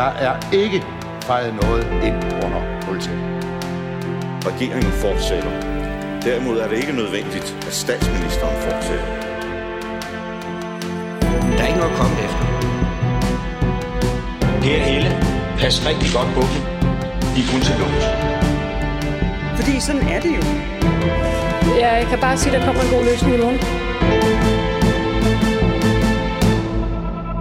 Der er ikke fejret noget ind under politiet. Regeringen fortsætter. Derimod er det ikke nødvendigt, at statsministeren fortsætter. Der er ikke noget at komme efter. Per Helle, pas rigtig godt på dem. De er kun til lås. Fordi sådan er det jo. Jeg kan bare sige, at der kommer en god løsning i morgen.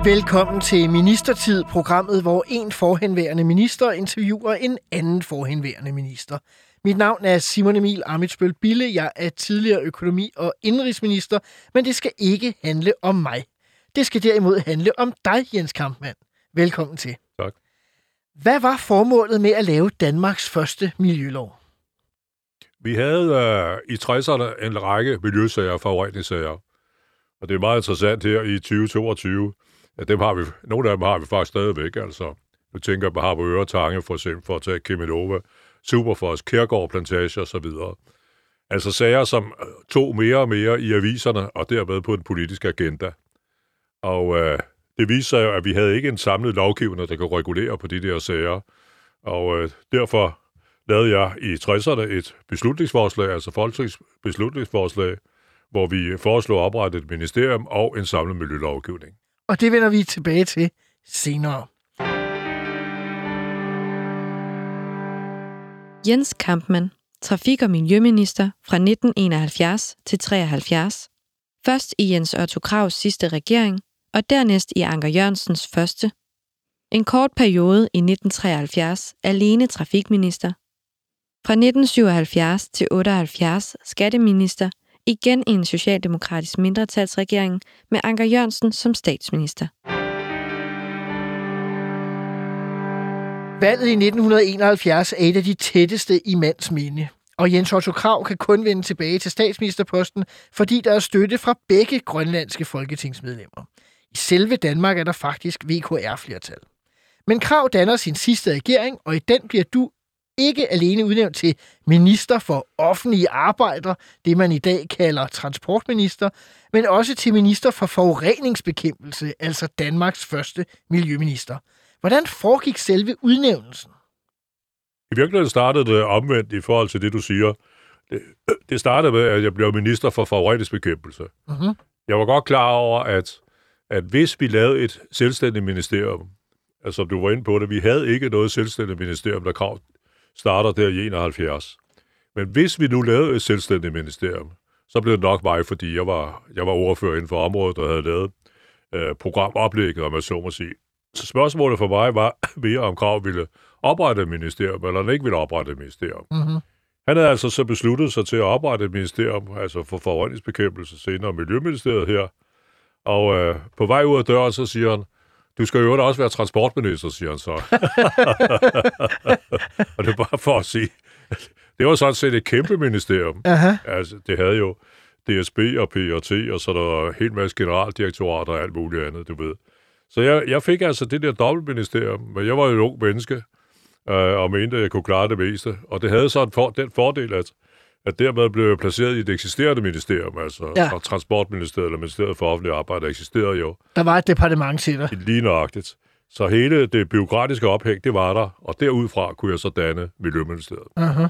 Velkommen til Ministertid, programmet, hvor en forhenværende minister interviewer en anden forhenværende minister. Mit navn er Simon Emil Amitsbøl Bille. Jeg er tidligere økonomi- og indrigsminister, men det skal ikke handle om mig. Det skal derimod handle om dig, Jens Kampmann. Velkommen til. Tak. Hvad var formålet med at lave Danmarks første miljølov? Vi havde uh, i 60'erne en række miljøsager og forureningssager. Og det er meget interessant her i 2022, Ja, dem har vi, nogle af dem har vi faktisk stadigvæk. Altså, nu tænker jeg på Harboøre Tange, for eksempel, for at tage Cheminova, Superfos, Kærgård Plantage osv. Altså sager, som øh, tog mere og mere i aviserne, og dermed på den politiske agenda. Og øh, det viser sig jo, at vi havde ikke en samlet lovgivende, der kunne regulere på de der sager. Og øh, derfor lavede jeg i 60'erne et beslutningsforslag, altså folketingsbeslutningsforslag, hvor vi foreslog at oprette et ministerium og en samlet miljølovgivning. Og det vender vi tilbage til senere. Jens Kampmann, trafik- og miljøminister fra 1971 til 73. Først i Jens Otto Kravs sidste regering, og dernæst i Anker Jørgensens første. En kort periode i 1973 alene trafikminister. Fra 1977 til 78 skatteminister, igen i en socialdemokratisk mindretalsregering med Anker Jørgensen som statsminister. Valget i 1971 er et af de tætteste i mands minde. Og Jens Otto Krav kan kun vende tilbage til statsministerposten, fordi der er støtte fra begge grønlandske folketingsmedlemmer. I selve Danmark er der faktisk VKR-flertal. Men Krav danner sin sidste regering, og i den bliver du ikke alene udnævnt til minister for offentlige arbejder, det man i dag kalder transportminister, men også til minister for forureningsbekæmpelse, altså Danmarks første miljøminister. Hvordan foregik selve udnævnelsen? I virkeligheden startede det omvendt i forhold til det, du siger. Det, det startede med, at jeg blev minister for forureningsbekæmpelse. Mm-hmm. Jeg var godt klar over, at, at hvis vi lavede et selvstændigt ministerium, altså du var inde på det, vi havde ikke noget selvstændigt ministerium, der krav starter der i 71. Men hvis vi nu lavede et selvstændigt ministerium, så blev det nok mig, fordi jeg var, jeg var ordfører inden for området, der havde lavet øh, programoplægget, om jeg så må sige. Så spørgsmålet for mig var mere, om Krav ville oprette et ministerium, eller han ikke ville oprette et ministerium. Mm-hmm. Han havde altså så besluttet sig til at oprette et ministerium, altså for forureningsbekæmpelse, senere Miljøministeriet her. Og øh, på vej ud af døren, så siger han, du skal jo også være transportminister, siger han så. og det er bare for at sige, det var sådan set et kæmpe ministerium. Aha. Altså, det havde jo DSB og PRT, og så der var helt masse generaldirektorater og alt muligt andet, du ved. Så jeg, jeg fik altså det der dobbeltministerium, men jeg var jo et ung menneske, øh, og mente, at jeg kunne klare det meste. Og det havde så en for, den fordel, at, at dermed blev jeg placeret i et eksisterende ministerium, altså Ja. Transportministeriet eller Ministeriet for Offentlig Arbejde eksisterede jo Der var et departement til dig. lige nøjagtigt. Så hele det byråkratiske ophæng, det var der, og derudfra kunne jeg så danne Miljøministeriet. Uh-huh.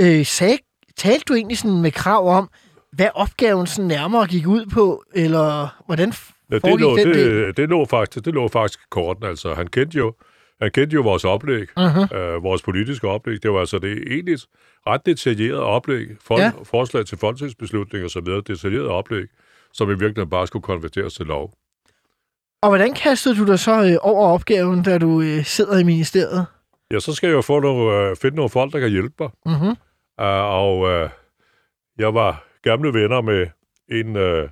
Øh, sag, talte du egentlig sådan med krav om, hvad opgaven sådan nærmere gik ud på, eller hvordan Ja, det, lå, den del? det, det, lå faktisk, det lå faktisk korten. Altså, han kendte jo, han kendte jo vores oplæg, Uh-huh. øh, vores politiske oplæg. Det var altså det egentlig ret detaljeret oplæg, for, Ja. forslag til folketingsbeslutning og så videre, detaljeret oplæg, som i virkeligheden bare skulle konverteres til lov. Og hvordan kastede du dig så øh, over opgaven, da du øh, sidder i ministeriet? Ja, så skal jeg jo få nogle, øh, finde nogle folk, der kan hjælpe mig. Mm-hmm. Uh, og uh, jeg var gamle venner med en, uh,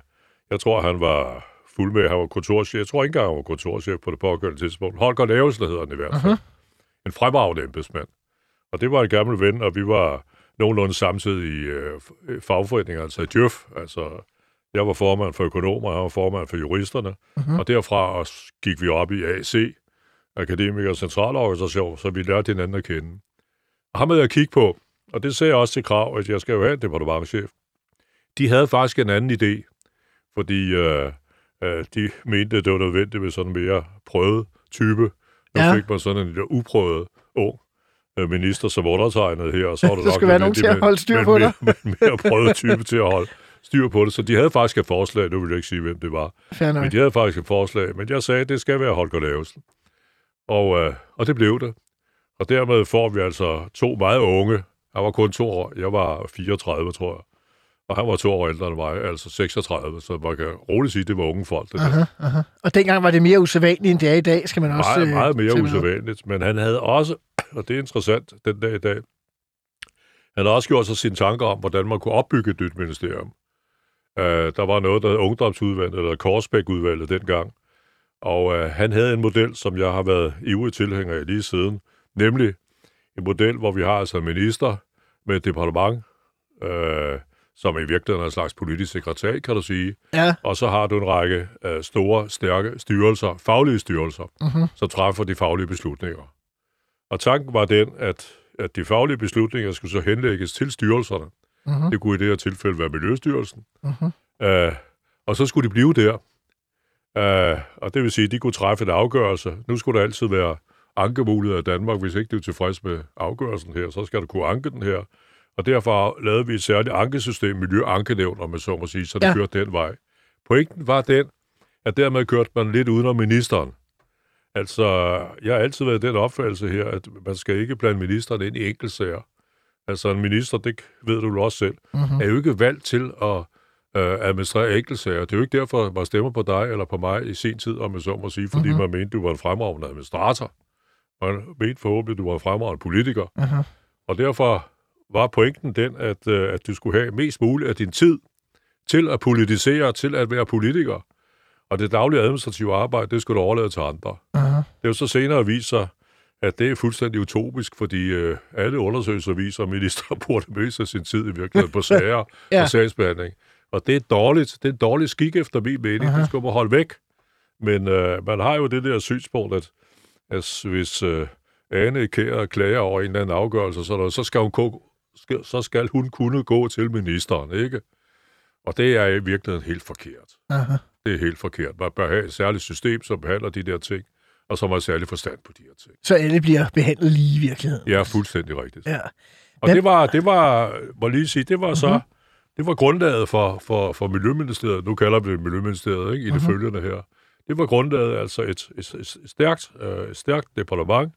jeg tror han var fuld med, han var kontorchef. Jeg tror ikke engang, han var kontorchef på det pågældende tidspunkt. Holger Lavesle hedder han i hvert fald. Uh-huh. En fremragende embedsmand. Og det var en gammel ven, og vi var nogenlunde samtidig i uh, fagforeninger, altså i Djøf. Altså, jeg var formand for økonomer, og han var formand for juristerne. Uh-huh. Og derfra også gik vi op i AC, Akademikers Centralorganisation, så vi lærte hinanden at kende. Og ham havde jeg kigge på, og det sagde jeg også til Krav, at jeg skal jo have en departementchef. De havde faktisk en anden idé, fordi øh, øh, de mente, at det var nødvendigt med sådan en mere prøvet type Der Ja. fik man sådan en lille uprøvet ung øh, minister som undertegnet her, og så var det Der nok skal være nogen til at holde styr på en mere, med en mere prøvet type til at holde styr på det. Så de havde faktisk et forslag, nu vil jeg ikke sige, hvem det var, nok. men de havde faktisk et forslag, men jeg sagde, at det skal være Holger Lavesen. Og, øh, og det blev det. Og dermed får vi altså to meget unge. Han var kun to år. Jeg var 34, tror jeg. Og han var to år ældre end mig, altså 36. Så man kan roligt sige, at det var unge folk. Det der. Og dengang var det mere usædvanligt, end det er i dag, skal man også... Meget, øh, meget mere usædvanligt. Men han havde også, og det er interessant den dag i dag, han har også gjort sig sine tanker om, hvordan man kunne opbygge et nyt ministerium. Uh, der var noget, der hed Ungdomsudvalget, eller Korsbæk-udvalget dengang. Og uh, han havde en model, som jeg har været ivrig tilhænger af lige siden, nemlig en model, hvor vi har altså en minister med et departement, uh, som i virkeligheden er en slags politisk sekretær, kan du sige. Ja, Og så har du en række øh, store, stærke styrelser, faglige styrelser, Mhm. som træffer de faglige beslutninger. Og tanken var den, at, at de faglige beslutninger skulle så henlægges til styrelserne. Mhm. Det kunne i det her tilfælde være Miljøstyrelsen. Mhm. Øh, og så skulle de blive der. Øh, og det vil sige, at de kunne træffe en afgørelse. Nu skulle der altid være ankemuligheder i Danmark. Hvis ikke du er tilfreds med afgørelsen her, så skal du kunne anke den her. Og derfor lavede vi et særligt ankesystem, miljøankenævn, om man så må sige, så det ja. kørte den vej. Pointen var den, at dermed kørte man lidt udenom ministeren. Altså, jeg har altid været den opfattelse her, at man skal ikke blande ministeren ind i enkeltsager. Altså, en minister, det ved du jo også selv, Mhm. er jo ikke valgt til at øh, administrere enkeltsager. Det er jo ikke derfor, man stemmer på dig eller på mig i sin tid, om man så må sige, fordi Mhm. man mente, du var en fremragende administrator. Man mente forhåbentlig, du var en fremragende politiker. Mhm. Og derfor var pointen den, at, øh, at du skulle have mest muligt af din tid til at politisere, til at være politiker. Og det daglige administrative arbejde, det skulle du overlade til andre. Mhm. Det er jo så senere vist sig, at det er fuldstændig utopisk, fordi øh, alle undersøgelser viser, at minister meste af sin tid i virkeligheden på sager Ja. og sagsbehandling. Og det er dårligt. Det er en dårlig skik efter min mening. Aha. Det skal man holde væk. Men øh, man har jo det der synspunkt, at, at hvis øh, Ane Kjær klager over en eller anden afgørelse, så, der, så, skal hun, ko- skal, så skal hun kunne gå til ministeren, ikke? Og det er i virkeligheden helt forkert. Aha. Det er helt forkert. Man bør have et særligt system, som behandler de der ting, og som har særlig forstand på de her ting. Så alle bliver behandlet lige i virkeligheden. Ja, fuldstændig rigtigt. Ja. Og det var, det var, må lige sige, det var så, Mhm. det var grundlaget for, for, for Miljøministeriet, nu kalder vi det Miljøministeriet, ikke, i det Mhm. følgende her. Det var grundlaget altså et, et, et stærkt, øh, et stærkt departement,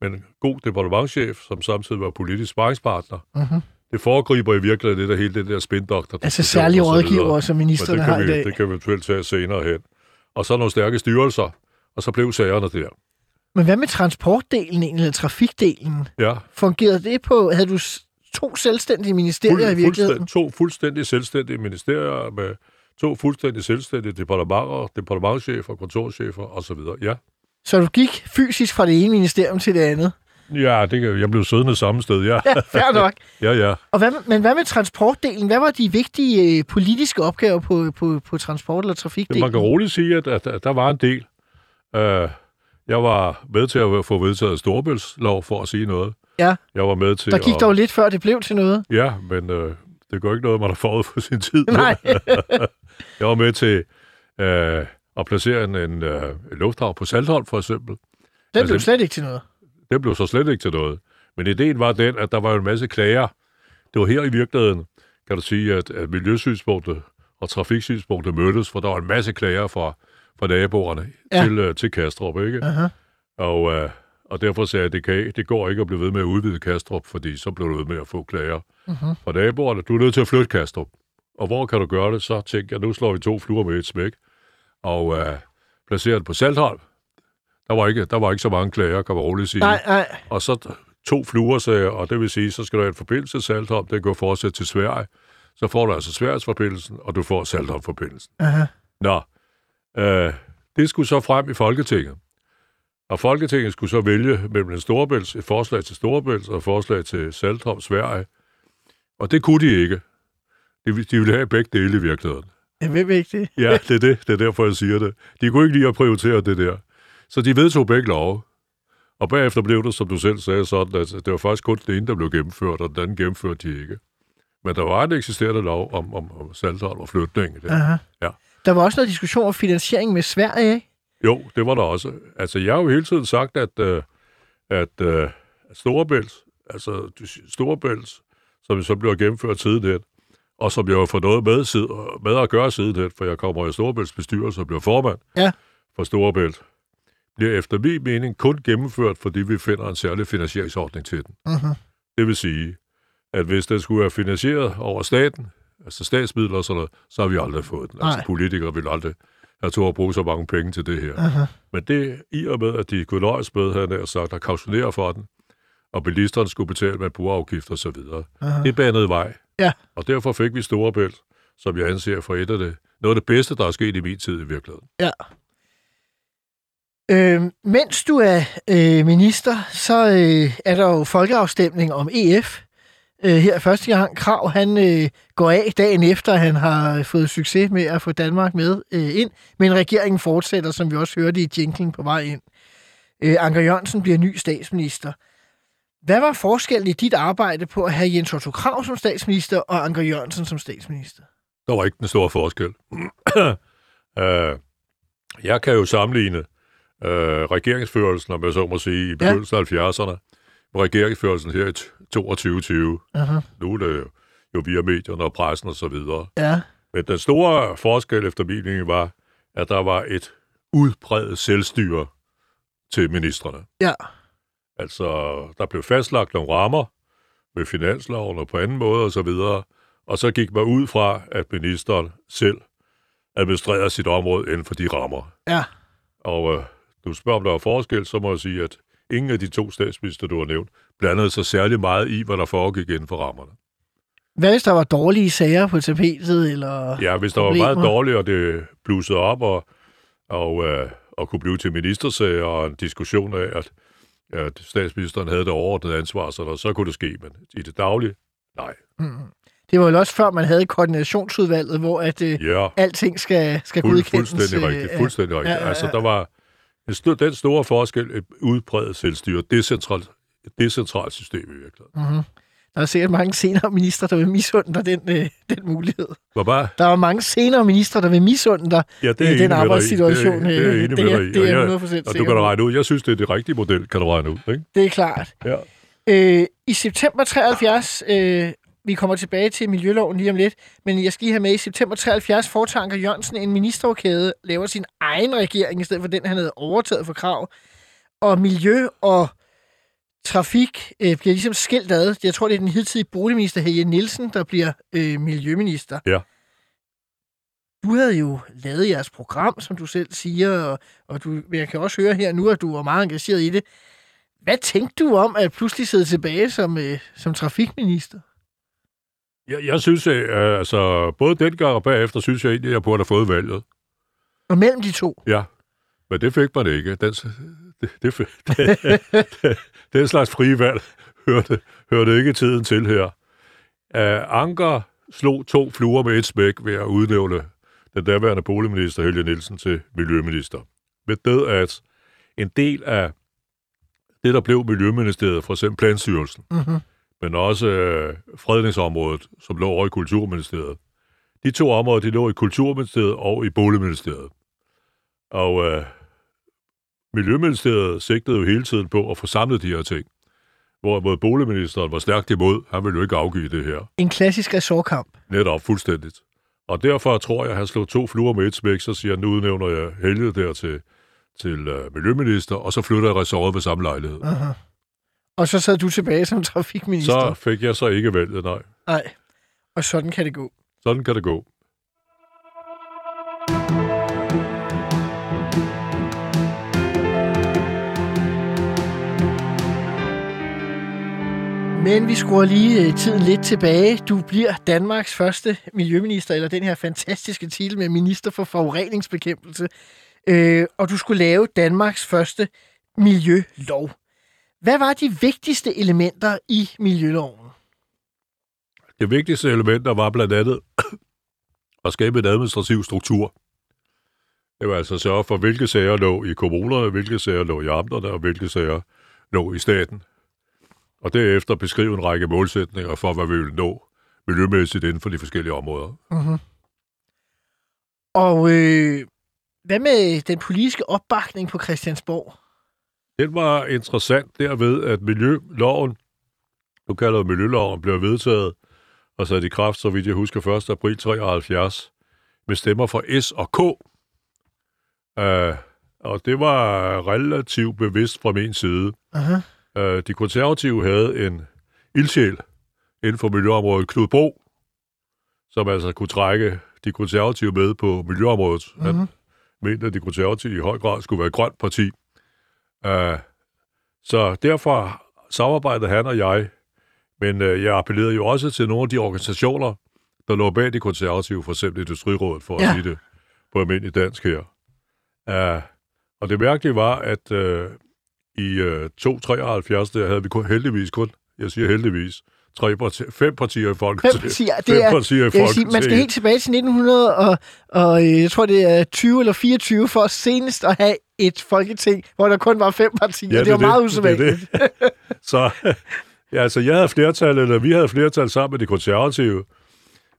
men en god departementchef, som samtidig var politisk sparringspartner. Mhm. Det foregriber i virkeligheden lidt af hele det der spindoktor. Altså særlige rådgivere, som ministerne det har i dag. det kan vi eventuelt tage senere hen. Og så nogle stærke styrelser, og så blev sagerne der. Men hvad med transportdelen egentlig, eller trafikdelen? Ja, Fungerede det på, havde du to selvstændige ministerier i virkeligheden? fuldstænd- to fuldstændig selvstændige ministerier med to fuldstændig selvstændige departementer, departementchefer, kontorchefer osv. Ja. Så du gik fysisk fra det ene ministerium til det andet? Ja, det kan, jeg blev siddende samme sted, ja. Ja, fair nok. Ja, ja. Og hvad, men hvad med transportdelen? Hvad var de vigtige øh, politiske opgaver på, på, på transport- eller trafikdelen? Man kan roligt sige, at, at, at der var en del. Uh, jeg var med til at få vedtaget Storebæltslov, for at sige noget. Ja. Jeg var med til Der gik at... dog lidt før det blev til noget. Ja, men uh, det går ikke noget, man har forud for sin tid. Nej. jeg var med til uh, at placere en, en uh, lufthavn på Saltholm, for eksempel. Den Altså- blev slet ikke til noget. Det blev så slet ikke til noget. Men ideen var den, at der var jo en masse klager. Det var her i virkeligheden, kan du sige, at, at miljøsynspunktet og trafiksynspunktet mødtes, for der var en masse klager fra, fra naboerne Ja. til, uh, til Kastrup, ikke? Aha. Og, uh, og derfor sagde jeg, at det, kan, det går ikke at blive ved med at udvide Kastrup, fordi så bliver du ved med at få klager Mhm. fra naboerne. Du er nødt til at flytte Kastrup. Og hvor kan du gøre det? Så tænkte jeg, nu slår vi to fluer med et smæk, og uh, placerer det på Saltholm. Der var ikke, der var ikke så mange klager, kan man roligt sige. Nej, nej. Og så to fluer, sagde jeg, og det vil sige, så skal du have en forbindelse til Saltholm, det går fortsat til Sverige. Så får du altså Sverigesforbindelsen, og du får Saltholm-forbindelsen. Aha. Nå, øh, det skulle så frem i Folketinget. Og Folketinget skulle så vælge mellem en Storebælts, et forslag til Storebælts og et forslag til Saltholm, Sverige. Og det kunne de ikke. De, de ville have begge dele i virkeligheden. Jeg ved ikke det. Ja, det er det. Det er derfor, jeg siger det. De kunne ikke lide at prioritere det der. Så de vedtog begge love. Og bagefter blev det, som du selv sagde, sådan, at det var faktisk kun det ene, der blev gennemført, og den anden gennemførte de ikke. Men der var en eksisterende lov om, om, om Saltholm og flytning. i Det. Aha. Ja. Der var også noget diskussion om finansiering med Sverige, ikke? Jo, det var der også. Altså, jeg har jo hele tiden sagt, at, øh, at øh, Storebælt, altså Storebælt, som så bliver gennemført sidenhen, og som jeg har fået noget med, sid- med at gøre sidenhen, for jeg kommer i Storebælts bestyrelse og bliver formand Ja. for Storebælt, bliver efter min mening kun gennemført, fordi vi finder en særlig finansieringsordning til den. Mhm. Det vil sige, at hvis den skulle være finansieret over staten, altså statsmidler og sådan noget, så har vi aldrig fået den. Altså politikere vil aldrig have to at bruge så mange penge til det her. Aha. Men det i og med, at de kunne nøjes med, havde jeg sagt, at kautionere for den, og bilisterne skulle betale med brugerafgifter og så videre. Aha. Det banede vej. Ja. Og derfor fik vi Storebælt, som jeg anser for et af det, noget af det bedste, der er sket i min tid i virkeligheden. Ja. Øh, mens du er øh, minister, så øh, er der jo folkeafstemning om EF. Øh, her første gang Krav, han øh, går af dagen efter, han har fået succes med at få Danmark med øh, ind. Men regeringen fortsætter, som vi også hørte i jinglen på vej ind. Øh, Anker Jørgensen bliver ny statsminister. Hvad var forskellen i dit arbejde på at have Jens Otto Krav som statsminister og Anker Jørgensen som statsminister? Der var ikke den store forskel. uh, jeg kan jo sammenligne uh, regeringsførelsen, om jeg så må sige, i begyndelsen af 70'erne, med regeringsførelsen her i 2020. Aha. Nu er det jo, via medierne og pressen og så videre. Ja. Men den store forskel efter min mening var, at der var et udbredt selvstyre til ministerne. Ja. Altså, der blev fastlagt nogle rammer med finansloven og på anden måde og så videre, og så gik man ud fra, at ministeren selv administrerede sit område inden for de rammer. Ja. Og øh, du spørger, om der var forskel, så må jeg sige, at ingen af de to statsminister, du har nævnt, blandede sig særlig meget i, hvad der foregik inden for rammerne. Hvad hvis der var dårlige sager på tapetet? Eller Ja, hvis der var problemer? meget dårligt, og det blussede op, og, og, øh, og kunne blive til ministersag og en diskussion af, at, at statsministeren havde det overordnede ansvar, så, der, så kunne det ske, men i det daglige, nej. Mm. Det var jo også før, man havde koordinationsudvalget, hvor at, øh, Ja, alting skal, skal fuld, godkendes. fuldstændig øh, rigtigt, fuldstændig rigtigt. ja, ja, Altså, ja. der var den store forskel, et udbredt selvstyre, decentralt, decentralt system i virkeligheden. Mm-hmm. Der er sikkert mange senere minister, der vil misunde dig den, øh, den mulighed. Var bare, Der er mange senere minister, der vil misunde dig ja, det er øh, jeg den arbejdssituation. Det er, det er jeg enig det, er, det er Og jeg 100% jeg- sikker Og du kan regne ud. Jeg synes, det er det rigtige model, kan du regne ud. Ikke? Det er klart. Ja. Øh, I september 73, øh, vi kommer tilbage til miljøloven lige om lidt, men jeg skal lige have med, i september 73 foretager Anker Jørgensen en ministerrokade, laver sin egen regering, i stedet for den, han havde overtaget for krav. Og miljø og trafik øh, bliver ligesom skilt ad. Jeg tror, det er den hidtidige boligminister Helge Nielsen, der bliver øh, miljøminister. Ja. Du havde jo lavet jeres program, som du selv siger, og, og du, jeg kan også høre her nu, at du var meget engageret i det. Hvad tænkte du om at pludselig sidde tilbage som, øh, som trafikminister? Jeg, jeg synes, øh, altså, både dengang og bagefter, synes jeg egentlig, at jeg burde have fået valget. Og mellem de to? Ja, men det fik man ikke. Den, det, det, fik- det, den slags frie valg hørte, hørte ikke tiden til her. Uh, Anker slog to fluer med et smæk ved at udnævne den daværende boligminister Helge Nielsen til miljøminister. Ved det, at en del af det, der blev Miljøministeriet, for eksempel Planstyrelsen, Mm-hmm. Men også øh, fredningsområdet, som lå over i Kulturministeriet. De to områder, de lå i Kulturministeriet og i Boligministeriet. Og øh, Miljøministeriet sigtede jo hele tiden på at få samlet de her ting. Hvorimod boligministeren var stærkt imod. Han ville jo ikke afgive det her. En klassisk ressortkamp. Netop fuldstændigt. Og derfor tror jeg, at han slog to fluer med et smæk, så siger han, nu udnævner jeg Helge der til, til øh, miljøminister, og så flytter jeg ressortet ved samme lejlighed. Aha. Og så sad du tilbage som trafikminister. Så fik jeg så ikke valget, nej. Nej. Og sådan kan det gå. Sådan kan det gå. Men vi skruer lige øh, tiden lidt tilbage. Du bliver Danmarks første miljøminister, eller den her fantastiske titel med minister for forureningsbekæmpelse. Øh, og du skulle lave Danmarks første miljølov. Hvad var de vigtigste elementer i miljøloven? Det vigtigste elementer var blandt andet at skabe en administrativ struktur. Det var altså sørge for, hvilke sager lå i kommunerne, hvilke sager lå i amterne, og hvilke sager lå i staten. Og derefter beskrive en række målsætninger for, hvad vi vil nå miljømæssigt inden for de forskellige områder. Mm-hmm. Og øh, Hvad med den politiske opbakning på Christiansborg? Den var interessant derved, at miljøloven, nu kalder det miljøloven, blev vedtaget og sat i kraft, så vidt jeg husker, 1. april 73, med stemmer fra S og K. Uh, og det var relativt bevidst fra min side. Aha. Uh, de konservative havde en ildsjæl inden for miljøområdet, Knud Bro, som altså kunne trække de konservative med på miljøområdet. Han Mhm. mente, at de konservative i høj grad skulle være et grønt parti. Uh, så derfor samarbejdede han og jeg, men uh, jeg appellerede jo også til nogle af de organisationer, der lå bag de konservative, for eksempel Industrirådet, for Ja. at sige det på almindelig dansk her. Uh, og det mærkelige var, at uh, i uh, 273, der havde vi kun, heldigvis kun, jeg siger heldigvis, tre parti, fem partier i Fem Folketinget. partier, fem det er, partier i vil sige, Folketinget. man skal helt tilbage til 1900, og, og jeg tror, det er 20 eller 24 for senest at have et folketing, hvor der kun var fem partier. Ja, det, var er meget det, usædvanligt. det det. Så ja, altså, jeg havde flertal, eller vi havde flertal sammen med de konservative,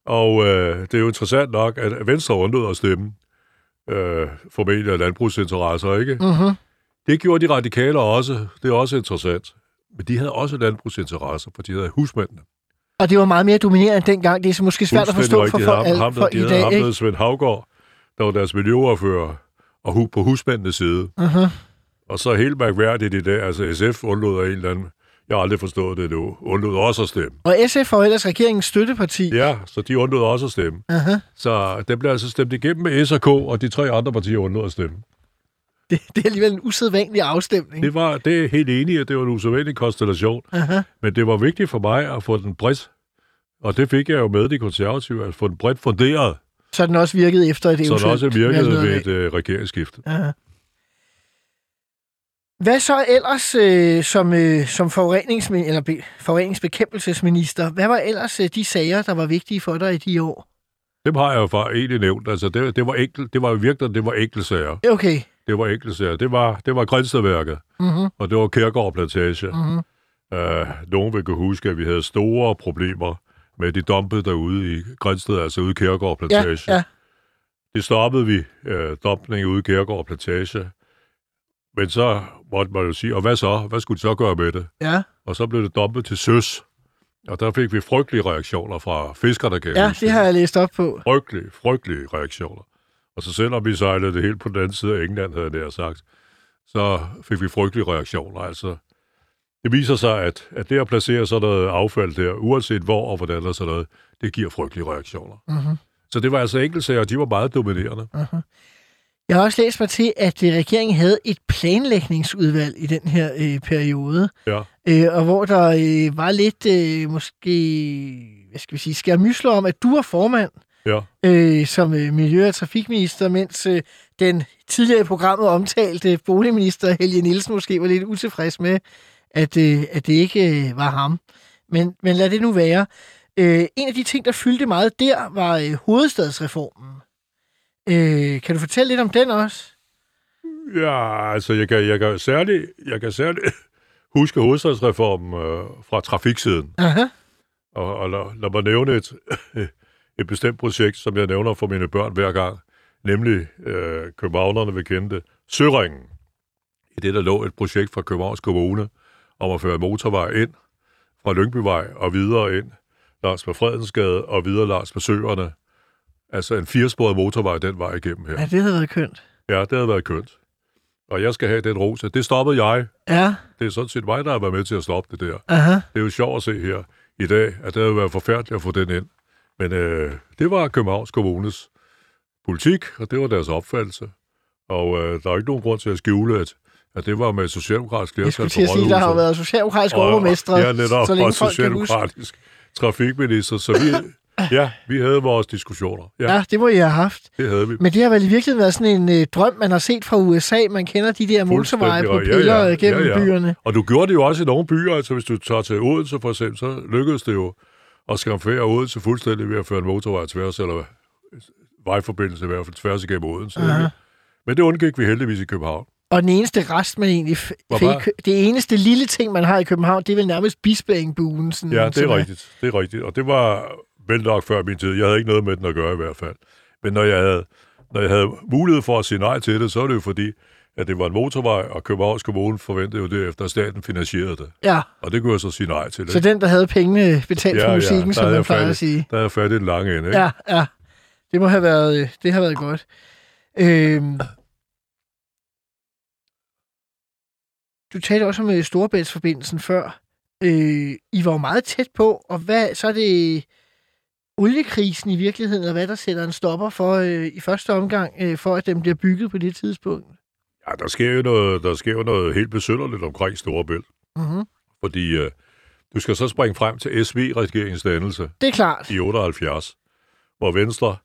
og øh, det er jo interessant nok, at Venstre undlod at stemme øh, formentlig af landbrugsinteresser, ikke? Mm-hmm. Det gjorde de radikale også. Det er også interessant. Men de havde også landbrugsinteresser, for de havde husmændene. Og det var meget mere dominerende dengang. Det er så måske svært at forstå for, for, for, ham, for ham, de i dag. ham, Ikke? der Svend Havgård, der var deres miljøordfører, og hu- på husmændenes side. Uh-huh. Og så helt mærkværdigt i dag, altså SF undlod af en eller anden, jeg har aldrig forstået det nu, undlod også at stemme. Og SF var ellers regeringens støtteparti. Ja, så de undlod også at stemme. Uh-huh. Så det blev altså stemt igennem med S og K, og de tre andre partier undlod at stemme. Det, det er alligevel en usædvanlig afstemning. Det var det er helt enig at det var en usædvanlig konstellation. Uh-huh. Men det var vigtigt for mig at få den bredt, og det fik jeg jo med de konservative, at få den bredt funderet, Så den også virkede efter et så eventuelt den også virkede ved et øh, regeringsskifte. Aha. Hvad så ellers øh, som, øh, som forurenings, eller be, forureningsbekæmpelsesminister? Hvad var ellers øh, de sager, der var vigtige for dig i de år? Dem har jeg jo bare egentlig nævnt. Altså, det, det var enkelt, det var virkelig, det var enkeltsager. Okay. Det var enkeltsager. Det var, det var Grænstedværket, Mm-hmm. og det var Kærgaard Plantage. Mm-hmm. Uh, nogen vil kunne huske, at vi havde store problemer med de dumpede derude i Grænsted, altså ude i Kærgaard Ja, Plantage. ja. Det stoppede vi, uh, dumpning ude i Kærgaard Plantage. Men så måtte man jo sige, og hvad så? Hvad skulle de så gøre med det? Ja, Og så blev det dumpet til søs. Og der fik vi frygtelige reaktioner fra fiskerne, kan ja det har jeg læst op på. Frygtelige, frygtelige reaktioner. Og så selvom vi sejlede det helt på den anden side af England, havde jeg sagt, så fik vi frygtelige reaktioner. Altså, det viser sig, at, at det at placere sådan noget affald der, uanset hvor og hvordan og sådan noget, det giver frygtelige reaktioner. Mm-hmm. Så det var altså enkeltsager, og de var meget dominerende. Jeg har også læst mig til, at øh, regeringen havde et planlægningsudvalg i den her øh, periode, Ja. øh, og hvor der øh, var lidt, øh, måske, hvad skal vi sige, skærmysler om, at du var formand Ja. øh, som øh, miljø- og trafikminister, mens øh, den tidligere i programmet omtalte boligminister Helge Nielsen måske var lidt utilfreds med, at, øh, at det ikke øh, var ham. Men, men lad det nu være. Øh, en af de ting, der fyldte meget der, var øh, hovedstadsreformen. Øh, kan du fortælle lidt om den også? Ja, altså, jeg kan, jeg kan særligt, jeg kan særligt huske hovedstadsreformen øh, fra trafiksiden. Aha. Og, og lad, lad mig nævne et, et bestemt projekt, som jeg nævner for mine børn hver gang, nemlig øh, københavnerne vil kende det, Søringen. I det, der lå et projekt fra Københavns Kommune om at føre motorvej ind fra Lyngbyvej og videre ind langs med Fredensgade og videre langs med Søerne. Altså en firesporet motorvej den vej igennem her. Ja, det havde været kønt. Ja, det havde været kønt. Og jeg skal have den rose. Det stoppede jeg. Ja, Det er sådan set mig, der har været med til at stoppe det der. aha. Det er jo sjovt at se her i dag, at det havde været forfærdeligt at få den ind. Men øh, det var Københavns Kommunes politik, og det var deres opfattelse. Og øh, der er ikke nogen grund til at skjule, at, at det var med socialdemokratisk Jeg flertal skulle til at sige, der har været socialdemokratisk overborgmestre, Ja, netop, så længe og folk socialdemokratisk trafikminister. Så vi, ja, vi havde vores diskussioner. Ja, Ja, det må I have haft. det havde vi. Men det har vel i virkeligheden været sådan en øh, drøm, man har set fra USA. Man kender de der motorveje på piller ja, ja. gennem Ja, ja. byerne. Og du gjorde det jo også i nogle byer, altså hvis du tager til Odense for eksempel, så lykkedes det jo at skamfere Odense fuldstændig ved at føre en motorvej tværs, eller vejforbindelse i hvert fald tværs igennem Odense. Ikke? Men det undgik vi heldigvis i København. Og den eneste rest, man egentlig fik, var- det eneste lille ting, man har i København, det er vel nærmest Bispeengbuen. Sådan, Ja, det er rigtigt. Det er rigtigt. Og det var vel nok før min tid. Jeg havde ikke noget med den at gøre i hvert fald. Men når jeg havde når jeg havde mulighed for at sige nej til det, så er det jo fordi, at det var en motorvej, og Københavns Kommune forventede jo det efter, at staten finansierede det. Ja, Og det kunne jeg så sige nej til. så ikke? den, der havde pengene betalt for musikken, der som havde man plejer fat at sige. Der er jeg fat i den lange ende, ikke? Ja, ja. Det må have været, øh, det har været godt. Øhm. Du talte også om øh, Storebæltsforbindelsen før. Øh, I var jo meget tæt på, og hvad, så er det oliekrisen i virkeligheden, og hvad der sætter en stopper for øh, i første omgang, øh, for at den bliver bygget på det tidspunkt. Ja, der sker jo noget, der sker jo noget helt besynderligt omkring Storebælt. Mm-hmm. Fordi øh, du skal så springe frem til SV-regeringens dannelse Det er klart. i 78, hvor Venstre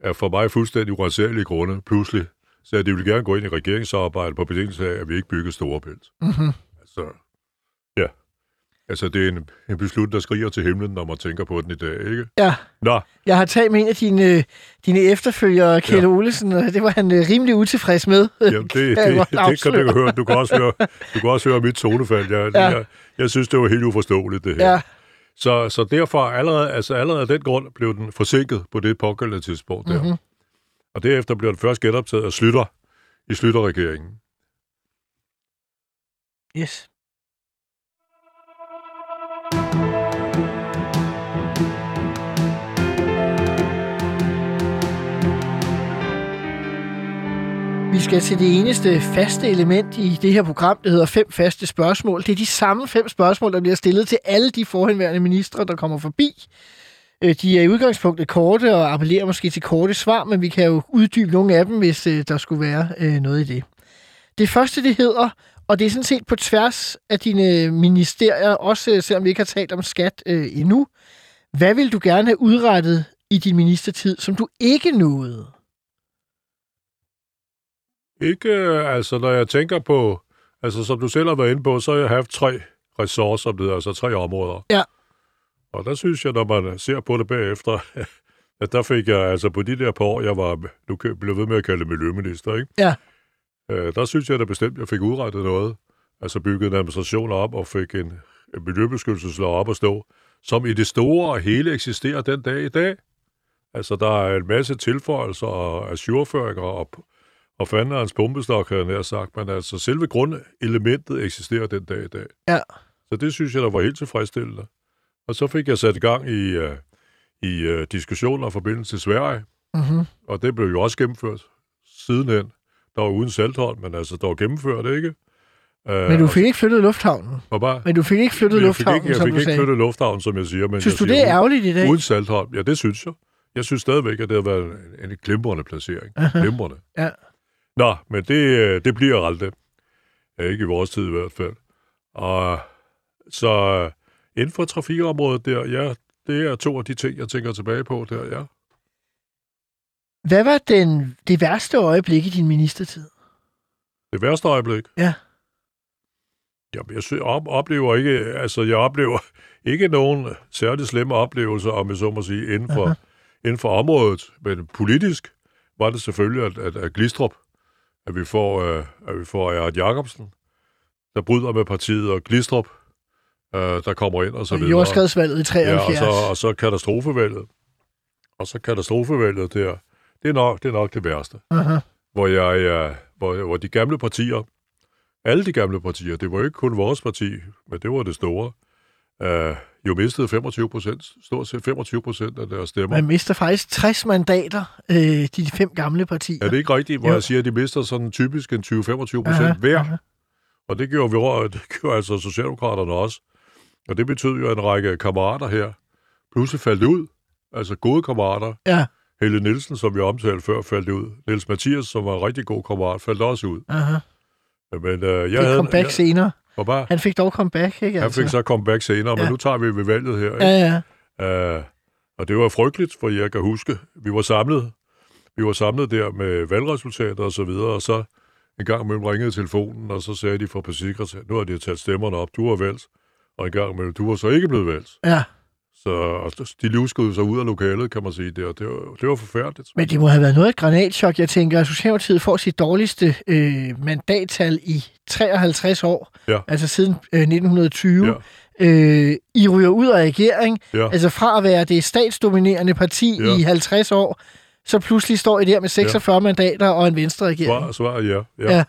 er for mig fuldstændig uansagelige grunde pludselig, så at de vil gerne gå ind i regeringsarbejdet på betingelse af, at vi ikke bygger Storebælt. Mm-hmm. Altså, ja. Altså, det er en, en beslutning, der skriger til himlen, når man tænker på den i dag, ikke? Ja, Nå, jeg har talt med en af dine, dine efterfølgere, Kjell ja. Olesen, og det var han øh, rimelig utilfreds med. jamen, det, det, Kan jeg det, det, kan du høre. Du kan også høre, du kan også høre mit tonefald. Jeg, Ja. jeg, jeg synes, det var helt uforståeligt, det her. Ja, Så, så derfor, allerede, altså allerede af den grund, blev den forsinket på det pågældende tidspunkt der. Mhm. Mm-hmm. Og derefter blev den først genoptaget af Slytter i Slytter-regeringen. yes. Vi skal til det eneste faste element i det her program, det hedder fem faste spørgsmål. Det er de samme fem spørgsmål, der bliver stillet til alle de forhenværende ministre, der kommer forbi. Øh, De er i udgangspunktet korte og appellerer måske til korte svar, men vi kan jo uddybe nogle af dem, hvis øh, der skulle være øh, noget i det. Det første, det hedder, og det er sådan set på tværs af dine ministerier, også øh, selvom vi ikke har talt om skat øh, endnu. Hvad vil du gerne have udrettet i din ministertid, som du ikke nåede? Ikke, altså når jeg tænker på, altså som du selv har været inde på, så har jeg haft tre ressourcer, altså tre områder. Ja. Og der synes jeg, når man ser på det bagefter, at der fik jeg, altså på de der par år, jeg var, nu blev ved med at kalde miljøminister, ikke? Ja. Øh, der synes jeg da bestemt, jeg fik udrettet noget. Altså bygget en administration op og fik en, en miljøbeskyttelseslov op at stå, som i det store og hele eksisterer den dag i dag. Altså, der er en masse tilføjelser og ajourføringer og, og fanden hans pumpestok, havde jeg sagt, men altså selve grundelementet eksisterer den dag i dag. Ja. Så det synes jeg, der var helt tilfredsstillende. Og så fik jeg sat i gang i, uh, i uh, diskussioner og forbindelse til Sverige, Mm-hmm. og det blev jo også gennemført sidenhen. Der var uden salthold, men altså, der var gennemført, ikke? Uh, Men du fik ikke flyttet lufthavnen. og bare, Men du fik ikke flyttet jeg fik lufthavnen, ikke, jeg som fik du ikke sagde. flyttet lufthavnen, som jeg siger. Men Synes du, jeg det siger, er ærgerligt i dag? Uden Saltholm, ja, det synes jeg. Jeg synes stadigvæk, at det har været en, en glimrende placering. Aha. Glimrende. Ja. Nå, men det, øh, det bliver aldrig. Ja, Ikke i vores tid i hvert fald. Og så øh, inden for trafikområdet der, ja, det er to af de ting, jeg tænker tilbage på der, ja. Hvad var den, det værste øjeblik i din ministertid? Det værste øjeblik? Ja. Jamen, jeg synes, op, oplever ikke, altså jeg oplever ikke nogen særlig slemme oplevelser, om jeg så må sige, inden for, Aha. inden for området. Men politisk var det selvfølgelig, at, at, at Glistrup, at vi får, øh, at vi får Erhard Jacobsen, der bryder med partiet, og Glistrup, øh, der kommer ind og så videre. jordskredsvalget i 73. Ja, og så, og så katastrofevalget. Og så katastrofevalget der, det er nok det, er nok det værste. Aha. Hvor, jeg, øh, hvor, hvor de gamle partier, alle de gamle partier, det var ikke kun vores parti, men det var det store, øh, jo mistede 25 procent, stort set 25 procent af deres stemmer. Man mister faktisk 60 mandater, øh, de fem gamle partier. Er det ikke rigtigt, hvor Jo. jeg siger, at de mister sådan typisk en 20-25 procent hver? aha. Og det gjorde, vi, det gjorde altså Socialdemokraterne også. Og det betød jo, at en række kammerater her pludselig faldt ud. Altså gode kammerater. Ja, Helle Nielsen, som vi omtalte før, faldt ud. Niels Mathias, som var en rigtig god kammerat, faldt også ud. aha. Men øh, jeg Det havde... kom back jeg, senere. var bare, Han fik dog comeback, ikke? han fik så comeback senere, men Ja. nu tager vi ved valget her. Ikke? Ja, ja. Uh, og det var frygteligt, for jeg kan huske, vi var samlet, vi var samlet der med valgresultater og så videre, og så en gang imellem ringede telefonen, og så sagde de fra partisekretær, nu har de talt stemmerne op, du har valgt, og en gang imellem, du var så ikke blevet valgt. ja. Så og de luskede sig ud af lokalet, kan man sige, der. Det var, det var forfærdeligt. Men det må have været noget af et granatchok. Jeg tænker, at Socialdemokratiet får sit dårligste øh, mandattal i 53 år. Ja. Altså siden øh, 1920. Ja. Øh, I ryger ud af regering. Ja. Altså fra at være det statsdominerende parti Ja. i 50 år, så pludselig står I der med 46 ja. mandater og en venstre regering. Svar, svar ja. ja. Ja.